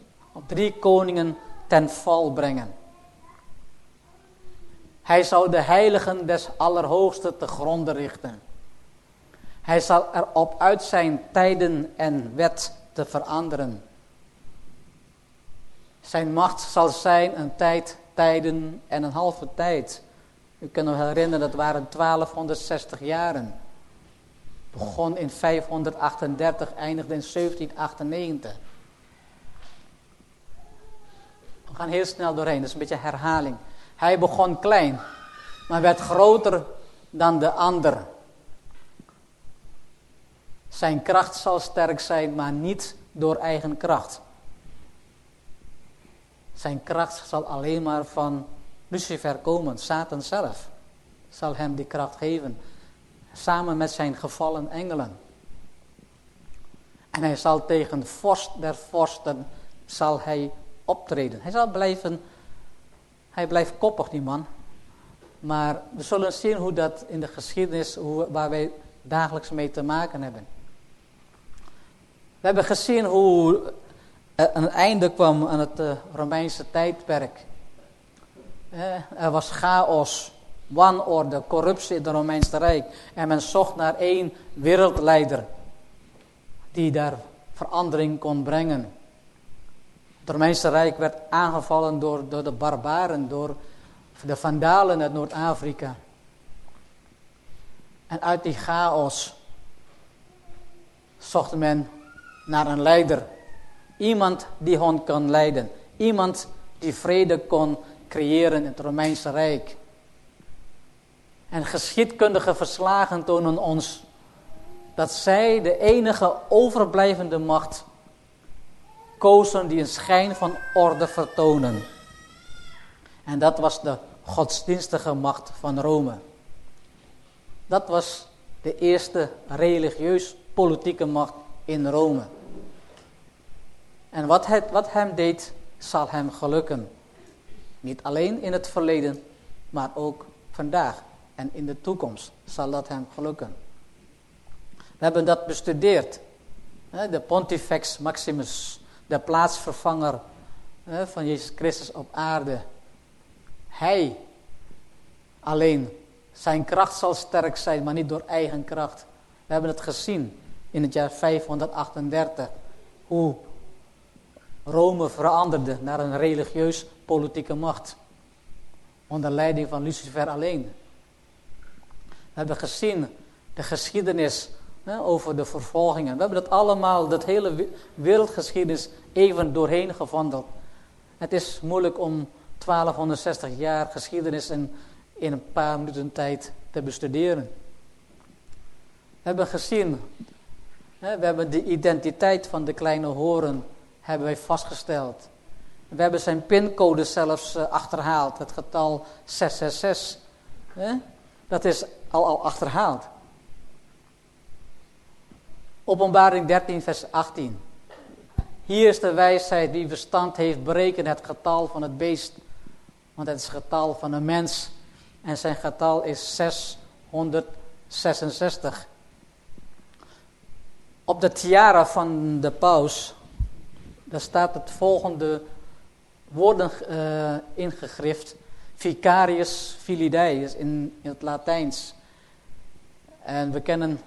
drie koningen ten val brengen. Hij zou de heiligen des Allerhoogste te gronden richten. Hij zal erop uit zijn tijden en wet te veranderen. Zijn macht zal zijn een tijd, tijden en een halve tijd. U kunt nog herinneren, dat waren 1260 jaren. Begon in 538, eindigde in 1798. We gaan heel snel doorheen, dat is een beetje herhaling. Hij begon klein, maar werd groter dan de ander. Zijn kracht zal sterk zijn, maar niet door eigen kracht. Zijn kracht zal alleen maar van Lucifer komen, Satan zelf zal hem die kracht geven, samen met zijn gevallen engelen. En hij zal tegen vorst der vorsten zal hij optreden. Hij zal blijven, hij blijft koppig die man. Maar we zullen zien hoe dat in de geschiedenis, hoe, waar wij dagelijks mee te maken hebben. We hebben gezien hoe een einde kwam aan het eh, Romeinse tijdperk. Er was chaos, wanorde, corruptie in het Romeinse Rijk. En men zocht naar één wereldleider die daar verandering kon brengen. Het Romeinse Rijk werd aangevallen door, door de barbaren, door de vandalen uit Noord-Afrika. En uit die chaos zocht men naar een leider. Iemand die hen kon leiden. Iemand die vrede kon creëren in het Romeinse Rijk. En geschiedkundige verslagen tonen ons dat zij de enige overblijvende macht kozen die een schijn van orde vertonen. En dat was de godsdienstige macht van Rome. Dat was de eerste religieus-politieke macht in Rome. En wat, het, wat hem deed, zal hem gelukken. Niet alleen in het verleden, maar ook vandaag en in de toekomst zal dat hem gelukken. We hebben dat bestudeerd. De Pontifex Maximus, de plaatsvervanger van Jezus Christus op aarde. Hij alleen, zijn kracht zal sterk zijn, maar niet door eigen kracht. We hebben het gezien in het jaar 538, hoe Rome veranderde naar een religieus politieke macht. Onder leiding van Lucifer alleen. We hebben gezien de geschiedenis hè, over de vervolgingen. We hebben dat allemaal, dat hele wereldgeschiedenis even doorheen gewandeld. Het is moeilijk om 1260 jaar geschiedenis in, in een paar minuten tijd te bestuderen. We hebben gezien, hè, we hebben de identiteit van de kleine horen hebben wij vastgesteld. We hebben zijn pincode zelfs eh, achterhaald, het getal 666. Dat is al, al achterhaald. Openbaring 13, vers 18. Hier is de wijsheid die verstand heeft, bereken het getal van het beest. Want het is het getal van een mens. En zijn getal is 666. Op de tiara van de paus, daar staat het volgende woorden uh, ingegrift. Vicarius filideis in, in het Latijns. En we kennen,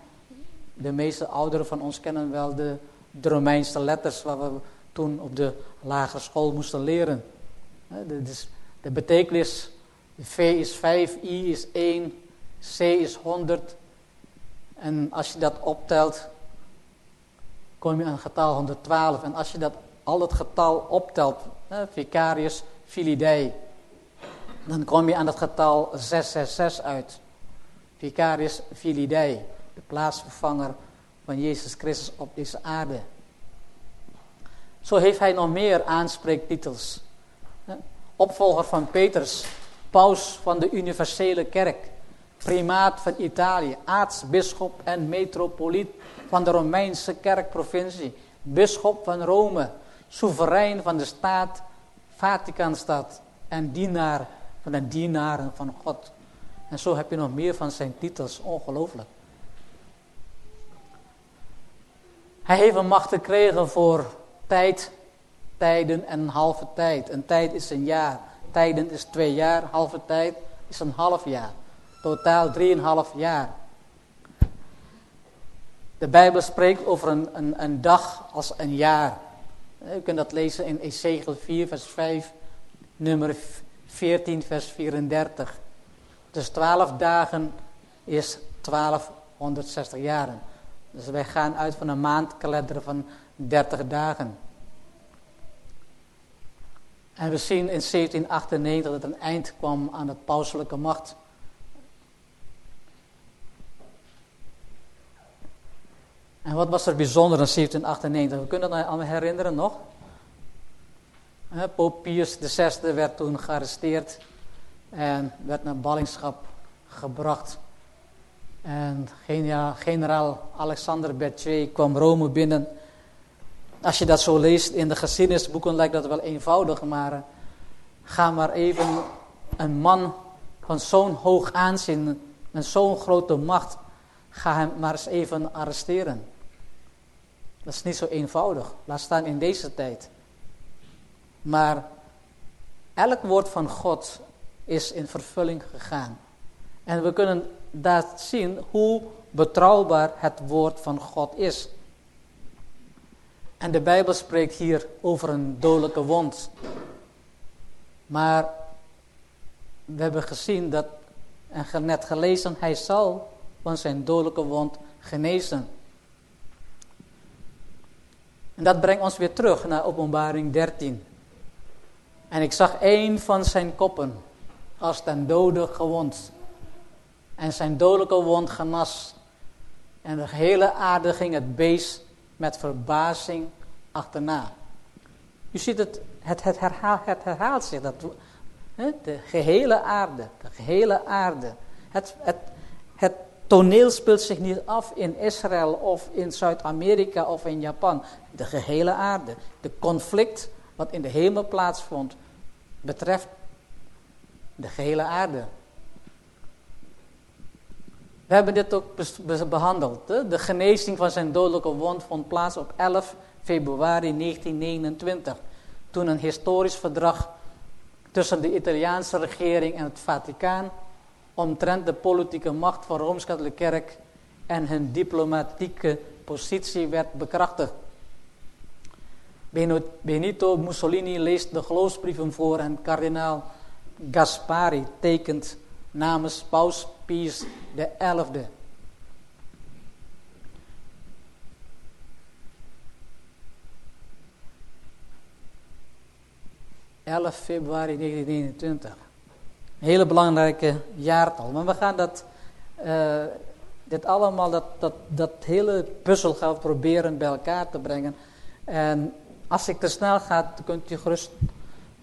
de meeste ouderen van ons kennen wel de, Romeinse letters waar we toen op de lagere school moesten leren. De, de, betekenis, V is 5, I is 1, C is 100. En als je dat optelt, kom je aan getal 112. En als je dat al het getal optelt, vicarius filidei, dan kom je aan het getal 666 uit. Vicarius filidei, de plaatsvervanger van Jezus Christus op deze aarde. Zo heeft hij nog meer aanspreektitels. Opvolger van Petrus, paus van de universele kerk, primaat van Italië, aartsbisschop en metropoliet van de Romeinse kerkprovincie, bisschop van Rome, soeverein van de staat Vaticaanstad en dienaar van de dienaren van God. En zo heb je nog meer van zijn titels, ongelooflijk. Hij heeft een macht gekregen voor tijd, tijden en een halve tijd. Een tijd is een jaar, tijden is twee jaar, halve tijd is een half jaar. Totaal drieënhalf jaar. De Bijbel spreekt over een, een, een dag als een jaar. U kunt dat lezen in Ezekiel 4, vers 5, nummer 14, vers 34. Dus 12 dagen is 1260 jaren. Dus wij gaan uit van een maandkalender van 30 dagen. En we zien in 1798 dat een eind kwam aan het pauselijke macht. En wat was er bijzonder in 1798? We kunnen dat allemaal herinneren nog. Poop Pius VI werd toen gearresteerd en werd naar ballingschap gebracht. En generaal Alexander Berthier kwam Rome binnen. Als je dat zo leest in de geschiedenisboeken lijkt dat wel eenvoudig, maar ga maar even een man van zo'n hoog aanzien en zo'n grote macht, ga hem maar eens even arresteren. Dat is niet zo eenvoudig, laat staan in deze tijd. Maar elk woord van God is in vervulling gegaan. En we kunnen daar zien hoe betrouwbaar het woord van God is. En de Bijbel spreekt hier over een dodelijke wond. Maar we hebben gezien dat, en net gelezen, hij zal van zijn dodelijke wond genezen. En dat brengt ons weer terug naar openbaring 13. En ik zag een van zijn koppen als ten dode gewond. En zijn dodelijke wond genas. En de hele aarde ging het beest met verbazing achterna. U ziet het, het, het, herhaalt, het herhaalt zich. Dat, de gehele aarde, de gehele aarde. Het, het, het toneel speelt zich niet af in Israël of in Zuid-Amerika of in Japan. De gehele aarde. De conflict wat in de hemel plaatsvond, betreft de gehele aarde. We hebben dit ook behandeld. De genezing van zijn dodelijke wond vond plaats op 11 februari 1929. Toen een historisch verdrag tussen de Italiaanse regering en het Vaticaan omtrent de politieke macht van Rooms-Katholieke Kerk en hun diplomatieke positie werd bekrachtigd. Benito Mussolini leest de geloofsbrieven voor en kardinaal Gaspari tekent namens Paus Pius XI. ...11 februari 1921. Hele belangrijke jaartal. Maar we gaan dat, uh, dit allemaal, dat, dat, dat hele puzzel gaan proberen bij elkaar te brengen. En als ik te snel ga, kunt u gerust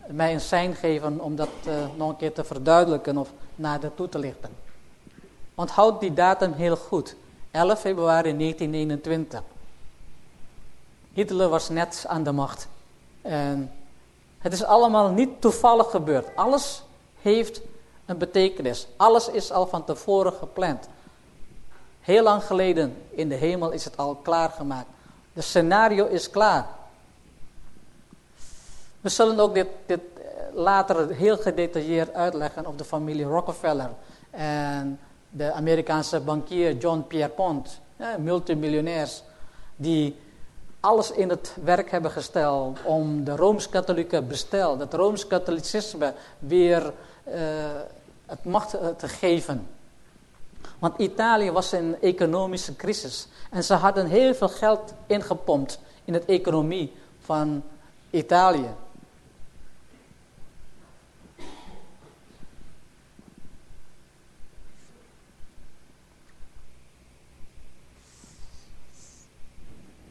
mij een sein geven om dat uh, nog een keer te verduidelijken of nader toe te lichten. Onthoud die datum heel goed. 11 februari 1921. Hitler was net aan de macht. En het is allemaal niet toevallig gebeurd. Alles heeft een betekenis. Alles is al van tevoren gepland. Heel lang geleden in de hemel is het al klaargemaakt. De scenario is klaar. We zullen ook dit, dit eh, later heel gedetailleerd uitleggen op de familie Rockefeller en de Amerikaanse bankier John Pierpont, multimiljonairs, die alles in het werk hebben gesteld om de Rooms-Katholieke bestel, het Rooms-Katholicisme weer het macht eh, te geven. Want Italië was in economische crisis en ze hadden heel veel geld ingepompt in de economie van Italië.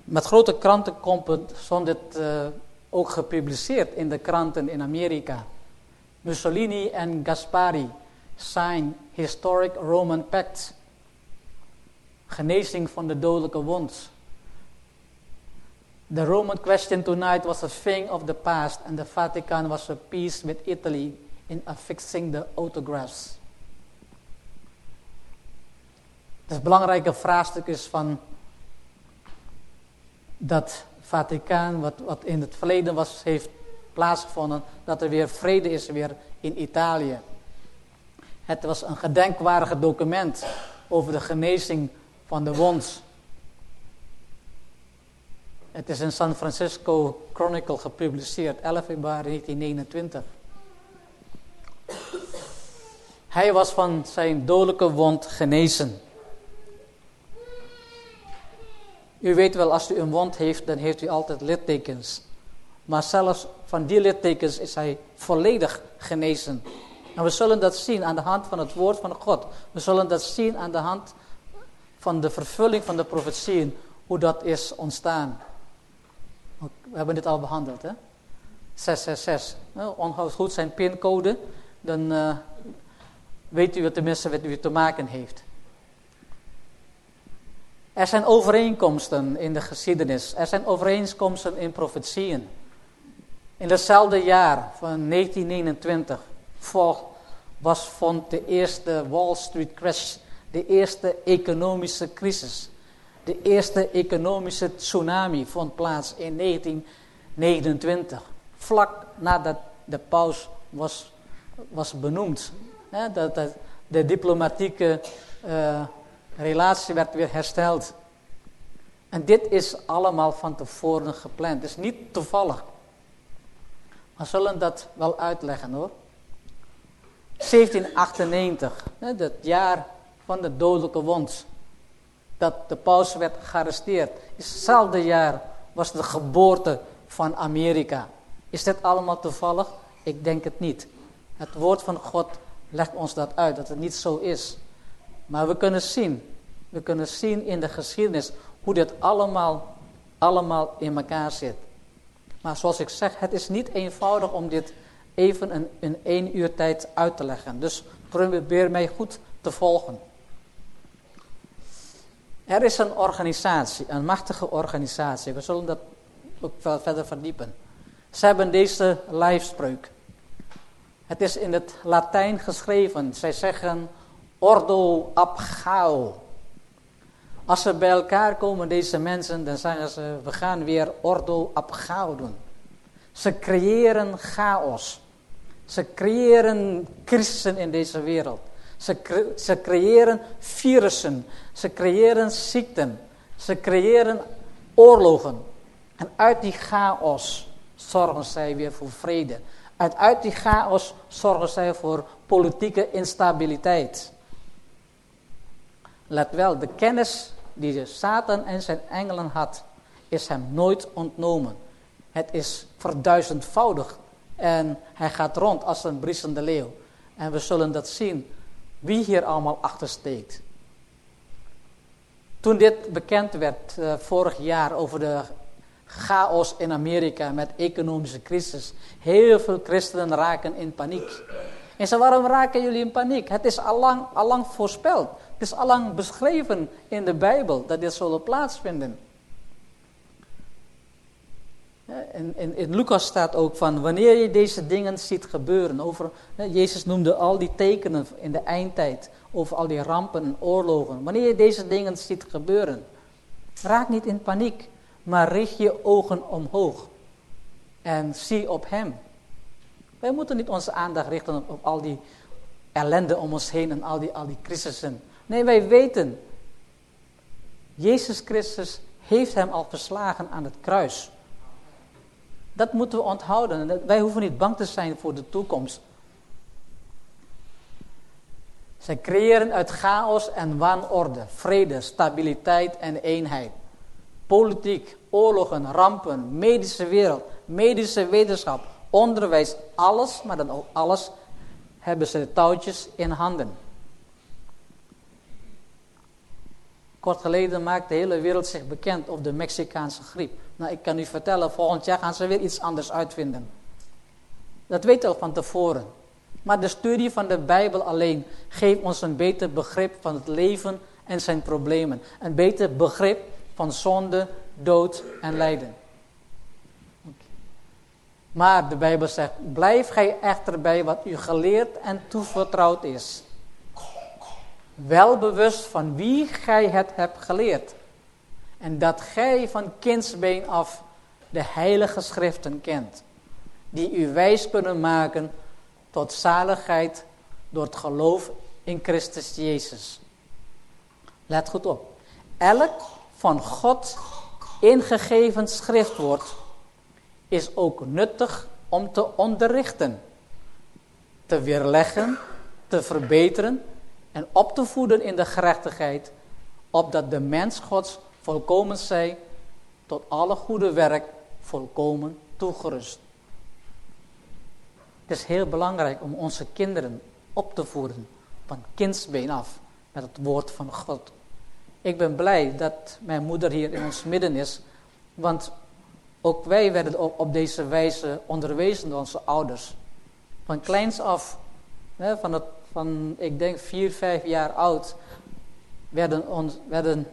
Met grote krantenkompen stond dit uh, ook gepubliceerd in de kranten in Amerika. Mussolini en Gaspari sign historic Roman pact. Genezing van de dodelijke wond. The Roman question tonight was a thing of the past and the Vatican was a peace with Italy in affixing the autographs. Het belangrijke vraagstuk is van dat Vaticaan, wat, wat in het verleden was, heeft plaatsgevonden, dat er weer vrede is weer in Italië. Het was een gedenkwaardige document over de genezing van de wond. Het is in San Francisco Chronicle gepubliceerd, 11 februari 1929. Hij was van zijn dodelijke wond genezen. U weet wel, als u een wond heeft, dan heeft u altijd littekens. Maar zelfs van die littekens is hij volledig genezen. En we zullen dat zien aan de hand van het woord van God. We zullen dat zien aan de hand van de vervulling van de profetieën, hoe dat is ontstaan. We hebben dit al behandeld, hè? 666. Nou, onthoud goed zijn pincode, dan uh, weet u tenminste wat u te maken heeft. Er zijn overeenkomsten in de geschiedenis. Er zijn overeenkomsten in profetieën. In hetzelfde jaar van 1929 was, vond de eerste Wall Street crash, de eerste economische crisis. De eerste economische tsunami vond plaats in 1929. Vlak nadat de paus was, was benoemd. dat, de diplomatieke uh, relatie werd weer hersteld. En dit is allemaal van tevoren gepland. Het is niet toevallig. We zullen dat wel uitleggen hoor. 1798, het jaar van de dodelijke wond. Dat de paus werd gearresteerd. Hetzelfde jaar was de geboorte van Amerika. Is dit allemaal toevallig? Ik denk het niet. Het woord van God legt ons dat uit, dat het niet zo is. Maar we kunnen zien, we kunnen zien in de geschiedenis hoe dit allemaal, allemaal in elkaar zit. Maar zoals ik zeg, het is niet eenvoudig om dit even in, in één uur tijd uit te leggen. Dus probeer mij goed te volgen. Er is een organisatie, een machtige organisatie. We zullen dat ook wel verder verdiepen. Ze hebben deze lijfspreuk. Het is in het Latijn geschreven. Zij zeggen ordo ab. Als ze bij elkaar komen, deze mensen, dan zeggen ze, we gaan weer ordo ab gao doen. Ze creëren chaos. Ze creëren crisissen in deze wereld. Ze, ze creëren virussen. Ze creëren ziekten. Ze creëren oorlogen. En uit die chaos zorgen zij weer voor vrede. Uit, uit die chaos zorgen zij voor politieke instabiliteit. Let wel, de kennis die Satan en zijn engelen had, is hem nooit ontnomen. Het is verduizendvoudigd en hij gaat rond als een briesende leeuw. En we zullen dat zien, wie hier allemaal achter steekt. Toen dit bekend werd uh, vorig jaar over de chaos in Amerika met economische crisis. Heel veel christenen raken in paniek. En ze, waarom raken jullie in paniek? Het is allang, allang voorspeld. Het is allang beschreven in de Bijbel dat dit zal plaatsvinden. In, in, in Lucas staat ook van wanneer je deze dingen ziet gebeuren. Over, Jezus noemde al die tekenen in de eindtijd. Over al die rampen en oorlogen. Wanneer je deze dingen ziet gebeuren. Raak niet in paniek. Maar richt je ogen omhoog. En zie op hem. Wij moeten niet onze aandacht richten op, op al die ellende om ons heen en al die, al die crisissen. Nee, wij weten. Jezus Christus heeft hem al verslagen aan het kruis. Dat moeten we onthouden. Wij hoeven niet bang te zijn voor de toekomst. Zij creëren uit chaos en wanorde, vrede, stabiliteit en eenheid. Politiek, oorlogen, rampen, medische wereld, medische wetenschap, onderwijs, alles, maar dan ook alles, hebben ze de touwtjes in handen. Kort geleden maakte de hele wereld zich bekend op de Mexicaanse griep. Nou, ik kan u vertellen, volgend jaar gaan ze weer iets anders uitvinden. Dat je al van tevoren. Maar de studie van de Bijbel alleen geeft ons een beter begrip van het leven en zijn problemen. Een beter begrip van zonde, dood en lijden. Maar de Bijbel zegt, blijf gij echter bij wat u geleerd en toevertrouwd is. Wel bewust van wie gij het hebt geleerd. En dat gij van kindsbeen af de heilige schriften kent. Die u wijs kunnen maken tot zaligheid door het geloof in Christus Jezus. Let goed op. Elk van God ingegeven schriftwoord is ook nuttig om te onderrichten, te weerleggen, te verbeteren en op te voeden in de gerechtigheid, opdat de mens Gods volkomen zij, tot alle goede werk volkomen toegerust. Het is heel belangrijk om onze kinderen op te voeden, van kindsbeen af, met het woord van God. Ik ben blij dat mijn moeder hier in ons midden is, want ook wij werden op, deze wijze onderwezen door onze ouders. Van kleins af, van, het, van ik denk vier, vijf jaar oud, werden, on, werden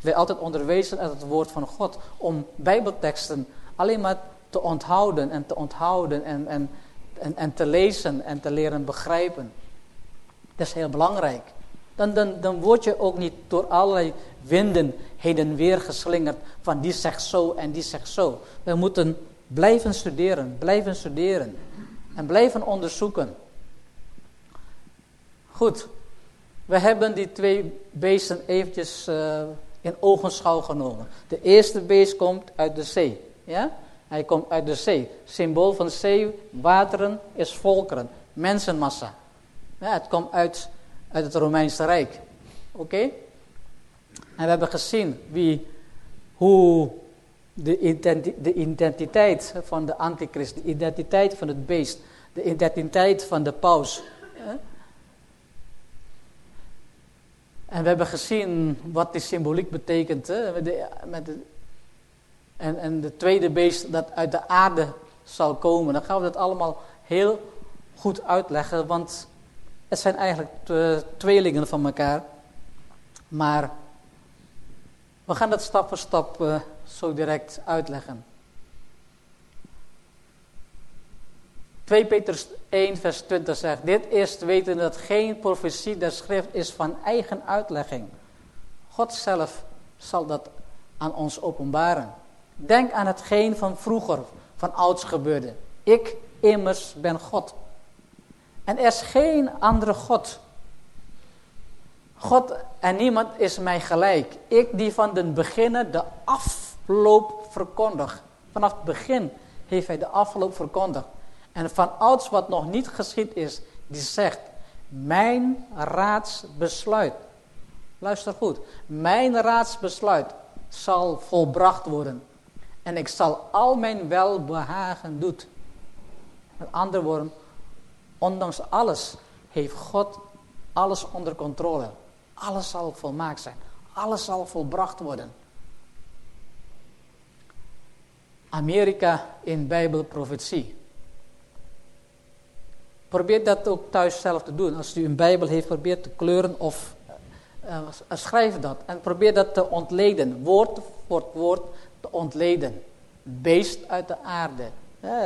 wij altijd onderwezen uit het woord van God. Om bijbelteksten alleen maar te onthouden en te onthouden en, en, en, en te lezen en te leren begrijpen. Dat is heel belangrijk. Dan, dan, dan word je ook niet door allerlei winden heen en weer geslingerd van die zegt zo en die zegt zo. We moeten blijven studeren, blijven studeren en blijven onderzoeken. Goed, we hebben die twee beesten eventjes uh, in ogenschouw genomen. De eerste beest komt uit de zee. Ja? Hij komt uit de zee. Symbool van zee, wateren is volkeren, mensenmassa. Ja, het komt uit, uit het Romeinse Rijk. Oké? En we hebben gezien wie, hoe de, de identiteit van de antichrist, de identiteit van het beest, de identiteit van de paus. En we hebben gezien wat die symboliek betekent. Hè? Met de, met de, en, en de tweede beest dat uit de aarde zal komen. Dan gaan we dat allemaal heel goed uitleggen. Want het zijn eigenlijk tweelingen van elkaar. Maar we gaan dat stap voor stap uh, zo direct uitleggen. 2 Petrus 1 vers 20 zegt, dit is te weten dat geen profetie der schrift is van eigen uitlegging. God zelf zal dat aan ons openbaren. Denk aan hetgeen van vroeger, van ouds gebeurde. Ik immers ben God. En er is geen andere God. God en niemand is mij gelijk. Ik die van den beginnen de afloop verkondig. Vanaf het begin heeft hij de afloop verkondigd. En van ouds wat nog niet geschied is, die zegt, mijn raadsbesluit. Luister goed. Mijn raadsbesluit zal volbracht worden. En ik zal al mijn welbehagen doen. Met andere woorden, ondanks alles heeft God alles onder controle. Alles zal volmaakt zijn. Alles zal volbracht worden. Amerika in Bijbelprofetie. Probeer dat ook thuis zelf te doen. Als u een Bijbel heeft, probeer te kleuren of uh, schrijf dat. En probeer dat te ontleden. Woord voor woord te ontleden. beest uit de aarde.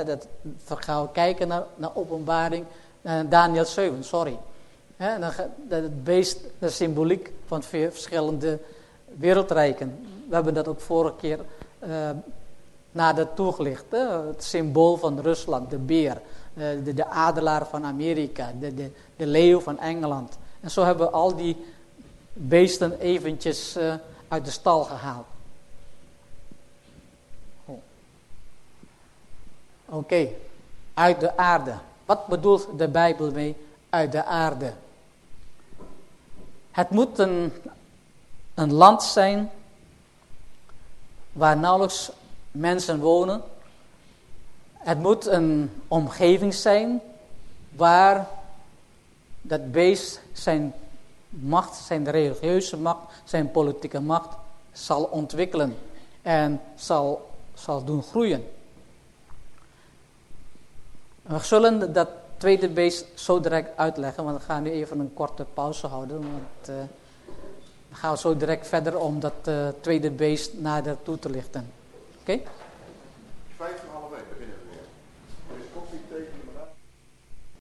dat gaan we kijken naar, naar openbaring, naar Daniel 7, sorry. dan, het beest, de symboliek van verschillende wereldrijken. We hebben dat ook vorige keer uh, nader toegelicht. Het symbool van Rusland, de beer. Eh, de, de, adelaar van Amerika, de, de, de leeuw van Engeland. En zo hebben we al die beesten eventjes uh, uit de stal gehaald. Oh. Oké, uit de aarde. Wat bedoelt de Bijbel mee uit de aarde? Het moet een, een land zijn waar nauwelijks mensen wonen. Het moet een omgeving zijn waar dat beest zijn macht, zijn religieuze macht, zijn politieke macht zal ontwikkelen en zal, zal doen groeien. We zullen dat tweede beest zo direct uitleggen, want we gaan nu even een korte pauze houden. Want uh, we gaan zo direct verder om dat uh, tweede beest nader toe te lichten. Oké?